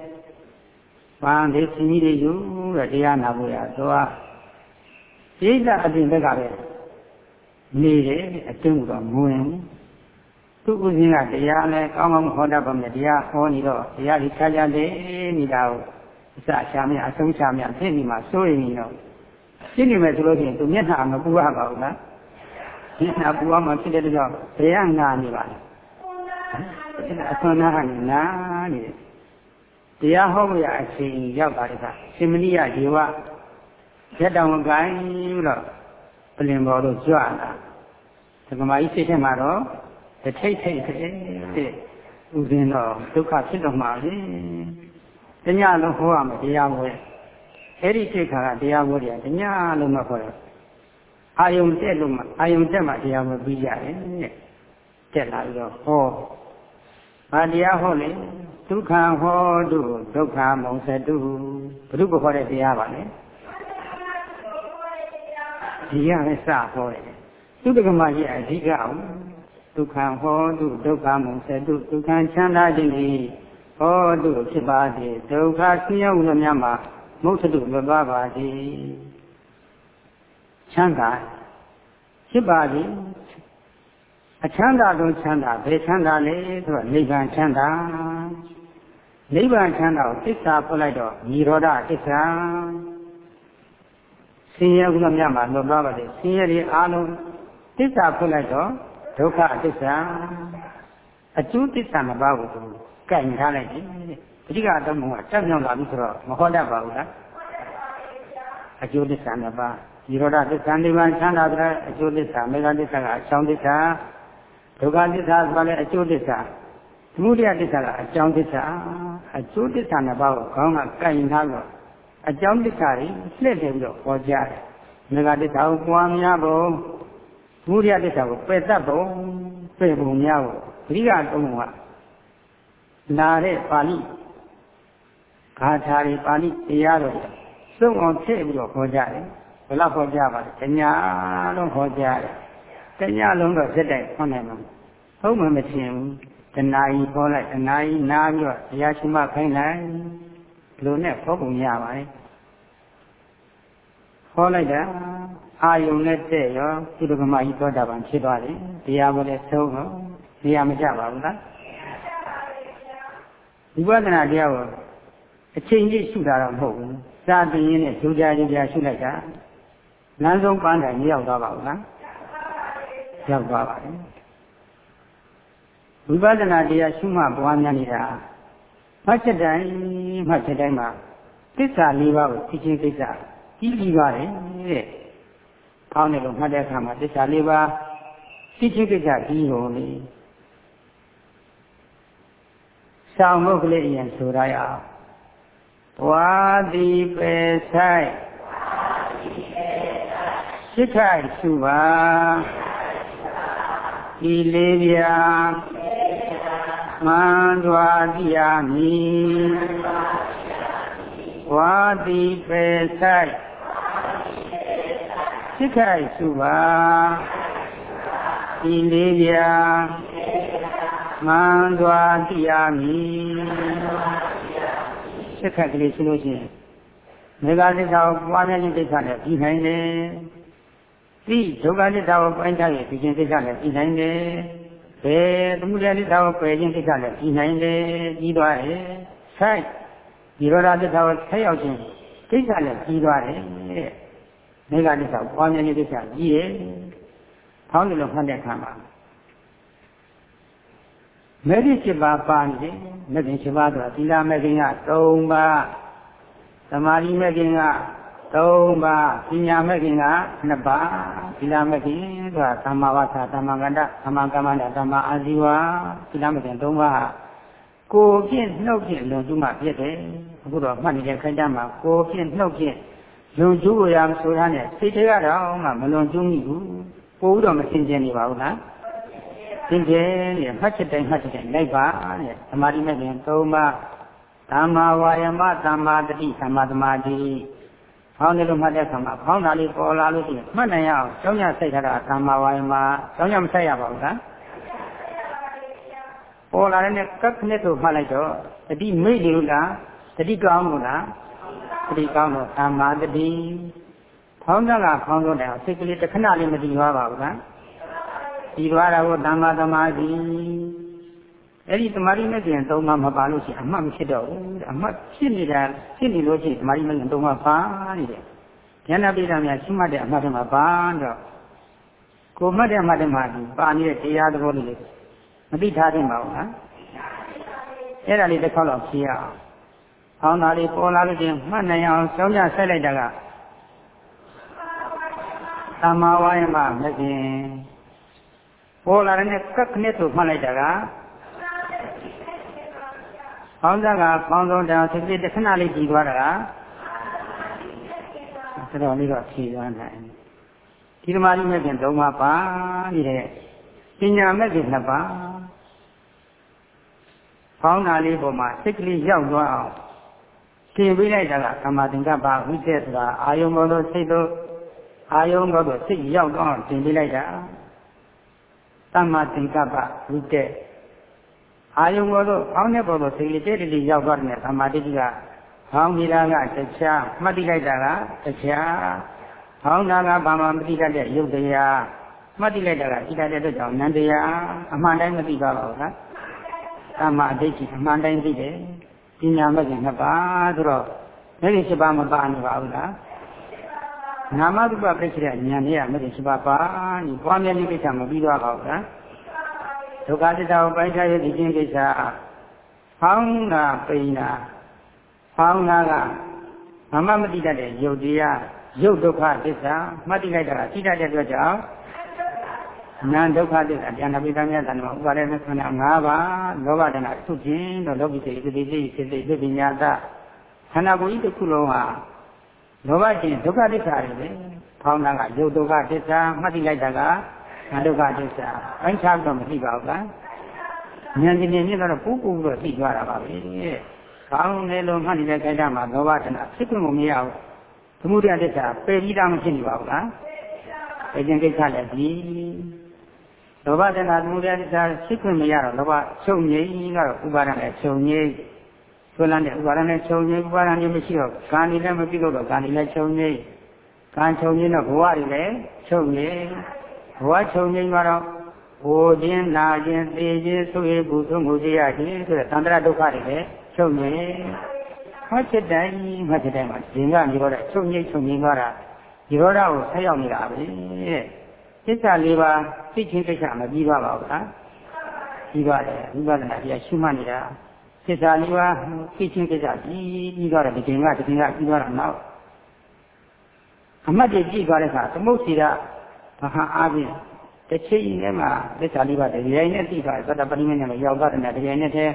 ဗန်ဒီစီကြီးတွေယူတဲ့တရားနာဖို့ရသွားိဋ္ဌအပြင်ဘက်ကပဲနေတယ်အတင်းကတော့မဝင်သူ့ဥစဉ်ကတရားနဲ့ကောင်းကောင်းဟောတတ်ပါမယ်တရားဟောနေတော့တရားကြီးခြားခြားလေးနေတာကို အစချာမြအဆုံးချာမြဖြစ်နေမှာစိုးရင်တော့ဖြစ်နေမယ်ဆိုလို့ရှိရင်သူမျက်နှာမပူရပါဘူးလားမျက်နှာပူရမှာဖြစ်တဲ့ကြောင့်ဘယ်ကငါနေပါလဲအဆွမ်းနာကနေနာနေတယ်တရားဟောဖို့ရအချိန်ရောက်ပါတဲ့ကရှင်မဏိယဒီဝရက်တောင်ကိုင်းပြီးတော့ပြင်ပေါ်တော့ကြွလာဒကမာကြီးစိတ်ထဲမှာတော့တထိတ်ထိတ်တဲ့ဥစဉ်တော့ဒုက္ခဖြစ်တော့မှာလေ တညလုံးဟောရမယ်တရားပွဲအဲ့ဒီစိတ်ခါကတရားပွဲတွေကတညလုံးမခေါ်တော့အာယုံတက်လို့မှအာယုံတက်မှတရားပွဲပြီးကြတယ်တက်လာပြီးတော့ဟောဘာတရားဟောလဲဒုက္ခဟောတုဒုက္ခမုံစတုဘုရုကခေါ်တဲ့တရားပါလေဒီရပဲစဟောတယ်သုတကမကြီးအဓိကအောင်ဒုက္ခဟောတုဒုက္ခမုံစတုဒုက္ခချမ်းသာခြင်းဤ ဟောတုဖြစ်ပါစေဒုက္ခဆင်းရဲမှုများမှာမုတ်တုလွတ်သွားပါစေချမ်းသာဖြစ်ပါစေအချမ်းသာဆုံးချမ်းသာဘယ်ချမ်းသာလဲဆိုတော့နိဗ္ဗာန်ချမ်းသာနိဗ္ဗာန်ချမ်းသာကိုသစ္စာဖွင့်လိုက်တော့ညီရောဓသစ္စာဆင်းရဲကုသမြတ်မှာလွတ်သွားပါလေဆင်းရဲတွေအားလုံးသစ္စာဖွင့်လိုက်တော့ဒုက္ခသစ္စာအကျိုးသစ္စာနှစ်ပါးကို ကင်ထားလိုက်တယ်ပဋိကအတုံးကတက်မြောက်လာပြီဆိုတော့မဟောတတ်ပါဘူးလားအကျိုးသစ္စာနှစ်ပါးဒီရောဓသစ္စာနိဗ္ဗာန်ချမ်းသာတဲ့အကျိုးသစ္စာမေဃသစ္စာကအချောင်းသစ္စာဒုက္ခသစ္စာဆိုတာလည်းအကျိုးသစ္စာသမုဒယသစ္စာကအကြောင်းသစ္စာအကျိုးသစ္စာနှစ်ပါးကိုခေါင်းကကင်ထားတော့အကြောင်းသစ္စာတွေလှည့်တယ်ပြီးတော့ဟောကြားတယ်မေဃသစ္စာကိုပွားများဖို့ဒဝိရိယသစ္စာကိုပယ်တတ်ပုံပယ်ပုံများကိုပရိကသုံးက နာတဲ့ပါဠိဂါထာတွေပါဠိတရားတော်စုံအောင်ထည့်ပြီးတော့ခေါ်ကြတယ်ဘယ်လောက်ခေါ်ကြပါလဲတညာလုံးခေါ်ကြတယ်တညာလုံးတော့စက်တိုက်ခေါ်နိုင်မှာဟုတ်မှမထင်ဘူးတဏှာကြီးခေါ်လိုက်တဏှာကြီးနားပြီးတော့တရားရှိမှခိုင်းလိုက်လို့နဲ့ခေါ်ပုံရပါတယ်ခေါ်လိုက်တာအာယုံနဲ့တဲ့ရောသုဒကမကြီးသောတာပန်ဖြစ်သွားတယ်တရားမလဲသုံးတော့တရားမကြပါဘူးလား ဝိပဿနာတရားကိုအချိန်ကြီးရှုတာတော့မဟုတ်ဘူးစာသင်ရင်းနဲ့ကြိုးကြားကြိုးကြားရှုလိုက်တာလမ်းဆုံးပန်းတိုင်မရောက်သွားပါဘူးလားရောက်သွားပါတယ်ဝိပဿနာတရားရှုမှတ်ပွားများနေတာမှတ်ချက်တိုင်းမှတ်ချက်တိုင်းမှာသစ္စာ၄ပါးကိုသိချင်းကိစ္စကြီးကြီးပါတယ်တဲ့။ကောင်းတယ်လို့မှတ်တဲ့အခါမှာသစ္စာ၄ပါးသိချင်းကိစ္စကြီးကုန်လေ။ ဆောင်းဖို့ကလေးအရင်ဆိုရအောင်။ဝါတိပေဆိုင်ရှိခိုက်စုပါဒီလေးပြာမန္တဝတိယမိဝါတိပေဆိုင်စိခိုက်စုပါဒီလေးပြာ မန္တဝတိယမိစိခိုက်ကလေးဆိုလို့ရှိရင်မေဃသစ္စာကိုပွားများခြင်းကိစ္စနဲ့ပြီးနိုင်တယ်ဒီဒုက္ခသစ္စာကိုပိုင်းခြားရပြီးခြင်းကိစ္စနဲ့ပြီးနိုင်တယ်ဘယ်သမှုတရားသစ္စာကိုပယ်ခြင်းကိစ္စနဲ့ပြီးနိုင်တယ်ပြီးသွားတယ်ဆိုင်ဒီရောဓသစ္စာကိုဆက်ရောက်ခြင်းကိစ္စနဲ့ပြီးသွားတယ်တဲ့မေဃသစ္စာပွားများခြင်းကိစ္စကြီးတယ်ဖောင်းတယ်လို့မှတ်တဲ့အခါမှာ မေဒီ7ပါးပါနေတယ်မေဒီ7ပါးဆိုတာသီလမေခင်က3ပါးသမာဓိမေခင်က3ပါးပညာမဲ့ခင်က2ပါးသီလမဲ့ခင်ဆိုတာသမ္မာဝါစာသမ္မာကန္တသမ္မာကမ္မန္တသမ္မာအာဇီဝသီလမဲ့ခင်3ပါးကိုဖြင့်နှုတ်ဖြင့်လွန်ကျူးမှဖြစ်တယ်အခုတော့မှတ်နေတဲ့ခိုင်တမ်းမှာကိုဖြင့်နှုတ်ဖြင့်လွန်ကျူးရမယ်ဆိုတာနဲ့စိတ်ထဲကတော့မှမလွန်ကျူးမိဘူးပို့ပြီးတော့မစင်ကြင်နေပါဘူးလား စင်ကြင်နေမှတ်ချက်တိုင်းမှတ်ချက်တိုင်းလိုက်ပါတဲ့သမာဓိမဲ့ခင်3ပါးသမ္မာဝါယမသမ္မာတတိသမ္မာသမာဓိဖောင်းတယ်လို့မှတ်တဲ့အခါမှာဖောင်းတာလေးပေါ်လာလို့ရှိရင်မှတ်နိုင်ရအောင်ကျောင်းရစိတ်ထားတာသမ္မာဝါယမကျောင်းရမဆိုင်ရပါဘူးလားပေါ်လာတဲ့နဲ့ကပ်ခနဲ့တို့မှတ်လိုက်တော့တတိမိတ်လို့လားတတိကောင်းလို့လားတတိကောင်းလို့သမ္မာတတိဖောင်းတာကဖောင်းတော့တယ်စိတ်ကလေးတစ်ခဏလေးမတည်သွားပါဘူးလား တည်သွားတာကိုသမ္မာသမာဓိအဲ့ဒီသမာဓိနဲ့ပြန်သုံးမှမပါလို့ရှိရင်အမှတ်မဖြစ်တော့ဘူးအမှတ်ဖြစ်နေတာဖြစ်နေလို့ရှိရင်သမာဓိနဲ့သုံးမှပါနေတယ်ဉာဏပိဋကများရှိမှတ်တဲ့အမှတ်တွေမှာပါတော့ကိုမှတ်တဲ့အမှတ်တွေမှာပါနေတဲ့တရားသဘောလေးမသိထားသင့်ပါဘူးလားအဲ့ဒါလေးတစ်ခေါက်တော့ဖြေရအောင်။အောင်းသားလေးပေါ်လာလို့ချင်းမှတ်နိုင်အောင်ကြောင်းကြဆက်လိုက်တာကသမ္မာဝါယမမကင် ပေါ်လာတဲ့ကပ်ခနဲ့ဆိုမှတ်လိုက်တာကပေါင်းစားကပေါင်းဆုံးတောင်စိတ်တစ်ခဏလေးကြည်သွားတာကတော်တော်လေးတော့ဖြေသွားနိုင်ဒီဓမ္မကြီးမဲ့ခင်သုံးပါးပါနေတဲ့ပညာမဲ့ခင်နှစ်ပါးပေါင်းတာလေးပေါ်မှာစိတ်ကလေးရောက်သွားအောင်သင်ပေးလိုက်တာကသမာသင်္ကပ္ပဝိသေဆိုတာအာယုံဘောလို့စိတ်တို့အာယုံဘောလို့စိတ်ရောက်တော့သင်ပေးလိုက်တာ သမာသင်္ကပ္ပဝိသေအာယုံဘောလို့အောင်းတဲ့ဘောလို့စိတ်လေးတဲ့တည်းရောက်သွားတယ်သမာဓိကဟောင်းကြီးတာကတရားမှတ်တိလိုက်တာကတရားဟောင်းတာကဘာမှမသိတတ်တဲ့ယုတ်တရားမှတ်တိလိုက်တာကဣတတဲ့အတွက်ကြောင့်နန္တရားအမှန်တိုင်းမသိပါဘူးလားသမ္မာအဋ္ဌိအမှန်တိုင်းသိတယ်ပညာမဲ့ခင်နှစ်ပါးဆိုတော့မဲ့ခင်7ပါးမပါနေပါဘူးလား နာမရူပပြိစ္ဆရာဉာဏ်နဲ့မဲ့ခင်7ပါးပါဒီပွားများခြင်းကိစ္စမပြီးတော့ပါဘူးလားဒုက္ခသစ္စာကိုပိုင်းခြားရည်ခြင်းကိစ္စဖောင်းတာပိန်တာဖောင်းတာကမမမတိတတ်တဲ့ယုတ်တရားယုတ်ဒုက္ခသစ္စာမှတ်တိလိုက်တာသိတတ်တဲ့အတွက်ကြောင့်နာဒုက္ခသစ္စာဉာဏ်ပိဋကမြတ်သံမှာဥပါဒေနဲ့ခန္ဓာ၅ပါးလောဘတဏသုခြင်းတော့လောကိစေတိတိစိတ်စိတ်စိတ်ပညာတခန္ဓာကိုယ်ကြီးတစ်ခုလုံးဟာ လောဘခြင်းဒုက္ခသစ္စာတွေပဲဖောင်းတာကယုတ်ဒုက္ခသစ္စာမှတ်တိလိုက်တာကအဒုက္ခသစ္စာအင်းချတော့မရှိပါဘူးလားဉာဏ်ရှင်မြင်တော့ပူပူတော့သိသွားတာပါပဲကောင်းတယ်လို့မှတ်နေတဲ့ခိုက်တာမှာလောဘတဏဖြစ်ခွင့်ကိုမရဘူးသမုဒယသစ္စာပယ်ပြီးသားမဖြစ်နေပါဘူးလားပယ်ခြင်းကိစ္စလည်းဒီလောဘတဏသမုဒယသစ္စာဖြစ်ခွင့်မရတော့လောဘချုပ်ငြိမ်းကတော့ဥပါဒနဲ့ချုပ်ငြိမ်း ဆွလန်းတဲ့ဥပါဒနဲ့ချုပ်ငြိမ်းဥပါဒနဲ့မရှိတော့ကာဏီလည်းမပြုလို့တော့ကာဏီလည်းချုပ်ငြိမ်းကံချုပ်ငြိမ်းတော့ဘဝတွေလည်းချုပ်ငြိမ်းဘဝချုပ်ငြိမ်းမှာတော့ဟိုခြင်းနာခြင်းသိခြင်းဆိုရဘူးသုံးမှုစေရခြင်းဆိုတဲ့သံတရဒုက္ခတွေလည်းချုပ်ငြိမ်းဟောချက်တိုင်းမှချက်တိုင်းမှာဒီကမြေတော့ချုပ်ငြိမ်းချုပ်ငြိမ်းသွားတာဒီရောဓကိုဆက်ရောက်နေတာပဲတဲ့သစ္စာလေးပါးသိချင်းကိစ္စမပြီးပါပါဘူးလားပြီးပါတယ်ဝိပဿနာတရားရှုမှတ်နေတာ သစ္စာလေးပါးသိချင်းကိစ္စပြီးပြီးတော့ဒီချိန်ကဒီချိန်ကပြီးတော့နောက်အမှတ်တည်းကြည့်သွားတဲ့အခါသမုတ်စီကမဟာအားဖြင့်တစ်ချိန်နဲ့မှသစ္စာလေးပါးတရားနဲ့သိသွားသတ္တပရိမဉ္ဇဉ်နဲ့ရောက်သွားတဲ့တရားနဲ့တည်း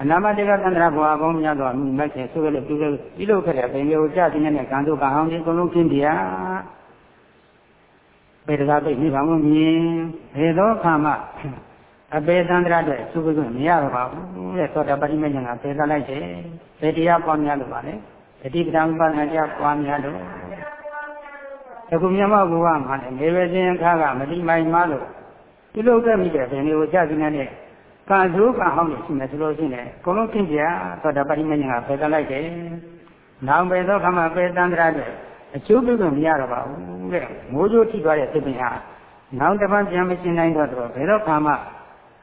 အနာမတေကသန္တရာဘဝအပေါင်းများသောမိမတ်ကျေဆိုရလို့ပြုလို့ပြုလုပ်ခဲ့တဲ့ပင်မျိုးကြတဲ့နဲ့ကံတို့ကဟောင်းဒီအကုန်လုံးကျင်းတရားပေတကားပိတ်နေပါမမြင်ဘယ်သောအခါမှ အပေသန္တရာအတွက်သူပြုလို့မရတော့ပါဘူးတဲ့သောတာပတိမဉ္ဇဉ်ကပေသလိုက်တယ်ဘယ်တရားပွားများလို့ပါလဲတတိပဒံဥပဒနာတရားပွားများလို့အခုမြတ်မောဘုရားမှာလည်းမေဘရှင်ခါကမတိမိုင်မလို့ပြုလုပ်ခဲ့မိတဲ့ပင်မျိုးကြတဲ့နဲ့ကံဆိုးကံဟောင်းနေရှိမယ်ဆိုလို့ရှိရင်အကုန်လုံးသိကြသောတာပတိမဉ္ဇဉ်ကဖယ်သလိုက်တယ်။နောင်ပဲသောခမပဲတန္တရာတဲ့အကျိုးပြုလို့မရတော့ပါဘူးတဲ့။မိုးကြိုးထိသွားတဲ့သစ်ပင်ဟာနောင်တစ်ပတ်ပြန်မရှင်းနိုင်တော့တော့ဘယ်တော့ခမ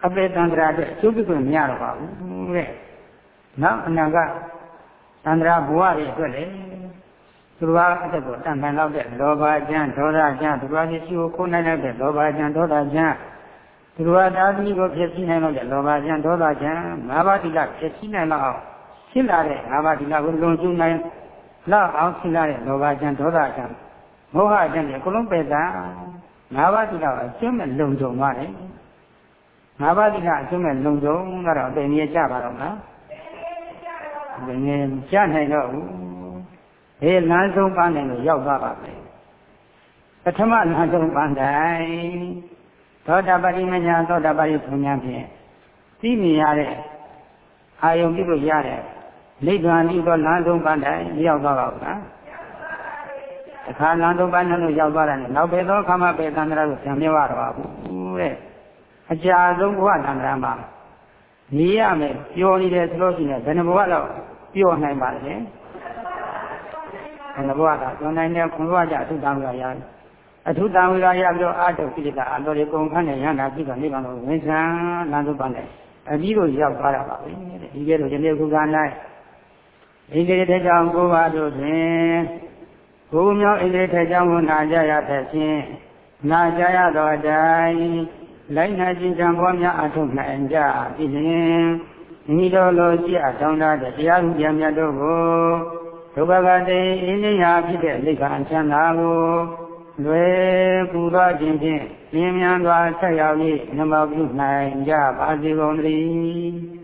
အပေတန္တရာတဲ့အကျိုးပြုလို့မရတော့ပါဘူးတဲ့။နောက်အနာကတန္တရာဘဝရဲ့အတွက်လေသူတော်အတက်ကိုတန်တန်လောက်တဲ့လောဘကြမ်းဒေါသကြမ်းသူတော်ရှိကိုခိုးနိုင်တဲ့လောဘကြမ်းဒေါသကြမ်းသူတော်သားသမီးကိုဖြစ်စီနိုင်လို့တဲ့လောဘကြံဒေါသကြံငါးပါးတိလဖြစ်စီနိုင်တော့အောင်ဖြစ်လာတဲ့ငါးပါးတိလကိုလွန်ကျူးနိုင်လောက်အောင်ဖြစ်လာတဲ့လောဘကြံဒေါသကြံမောဟကြံတွေအကုန်လုံးပယ်တာငါးပါးတိလအကျွမ်းမဲ့လုံခြုံသွားတယ် ငါးပါးတိလအကျွမ်းမဲ့လုံခြုံကတော့အပင်ကြီးကြပါတော့လားအပင်ကြီးကြနိုင်တော့ဘူးဒီလမ်းဆုံးပန်းတယ်လို့ရောက်သွားပါမယ်ပထမလမ်းဆုံးပန်းတိုင်းသောတာပတိမညာသောတာပတိဘုံညာဖြင့်သိမြင်ရတဲ့အာယုံပြုလို့ရတဲ့နိဗ္ဗာန်ဤသောလမ်းဆုံးပန်းတိုင်ရောက်သွားပါဘူးလားတခါလမ်းဆုံးပန်းလို့ရောက်သွားတယ်နောက်ပဲသောခမပဲသန္တရာကိုပြန်ပြောရတော့ဘူးတဲ့ အကြာဆုံးဘဝသန္တရာမှာနေရမယ်ပျော်နေတယ်ဆိုလို့ရှိရင်ဘယ်နှဘဝတော့ပျော်နိုင်ပါလဲဘယ်နှဘဝကကျွမ်းနိုင်တဲ့ခွန်ဘဝကြအထုတံရရတယ်အထုတံဝိရာရပြီးတော့အာတုပိဋကအတော်ဒီကုန်ခန့်နဲ့ရဟန္တာပြီးတော့နိဗ္ဗာန်ကိုဝင်ဆံလမ်းဆုံးပန်းတယ်အပြီးကိုရောက်သွားတာပါပဲဒီကဲတော့ဒီနေ့ခုက၌ဣန္ဒြေထေကြောင့်ကိုပါတို့တွင်ကိုမြောက်ဣန္ဒြေထေကြောင့်ကိုနာကြရတဲ့ဖြင့်နာကြရသောအတိုင်း လိုက်နာခြင်းကြံပေါ်များအထုနိုင်ကြပြီလျင်မိတော်လိုရှိအထောင်းတဲ့တရားဥပဒေမြတ်တို့ကိုဒုက္ခကတိအင်းဉာဏ်ဖြစ်တဲ့လိက္ခာချမ်းသာကိုလွယ်ကူသောခြင်းဖြင့်မြင်မြန်စွာဆက်ရောက်၍နမောပြုနိုင်ကြပါစေကုန်သတည်း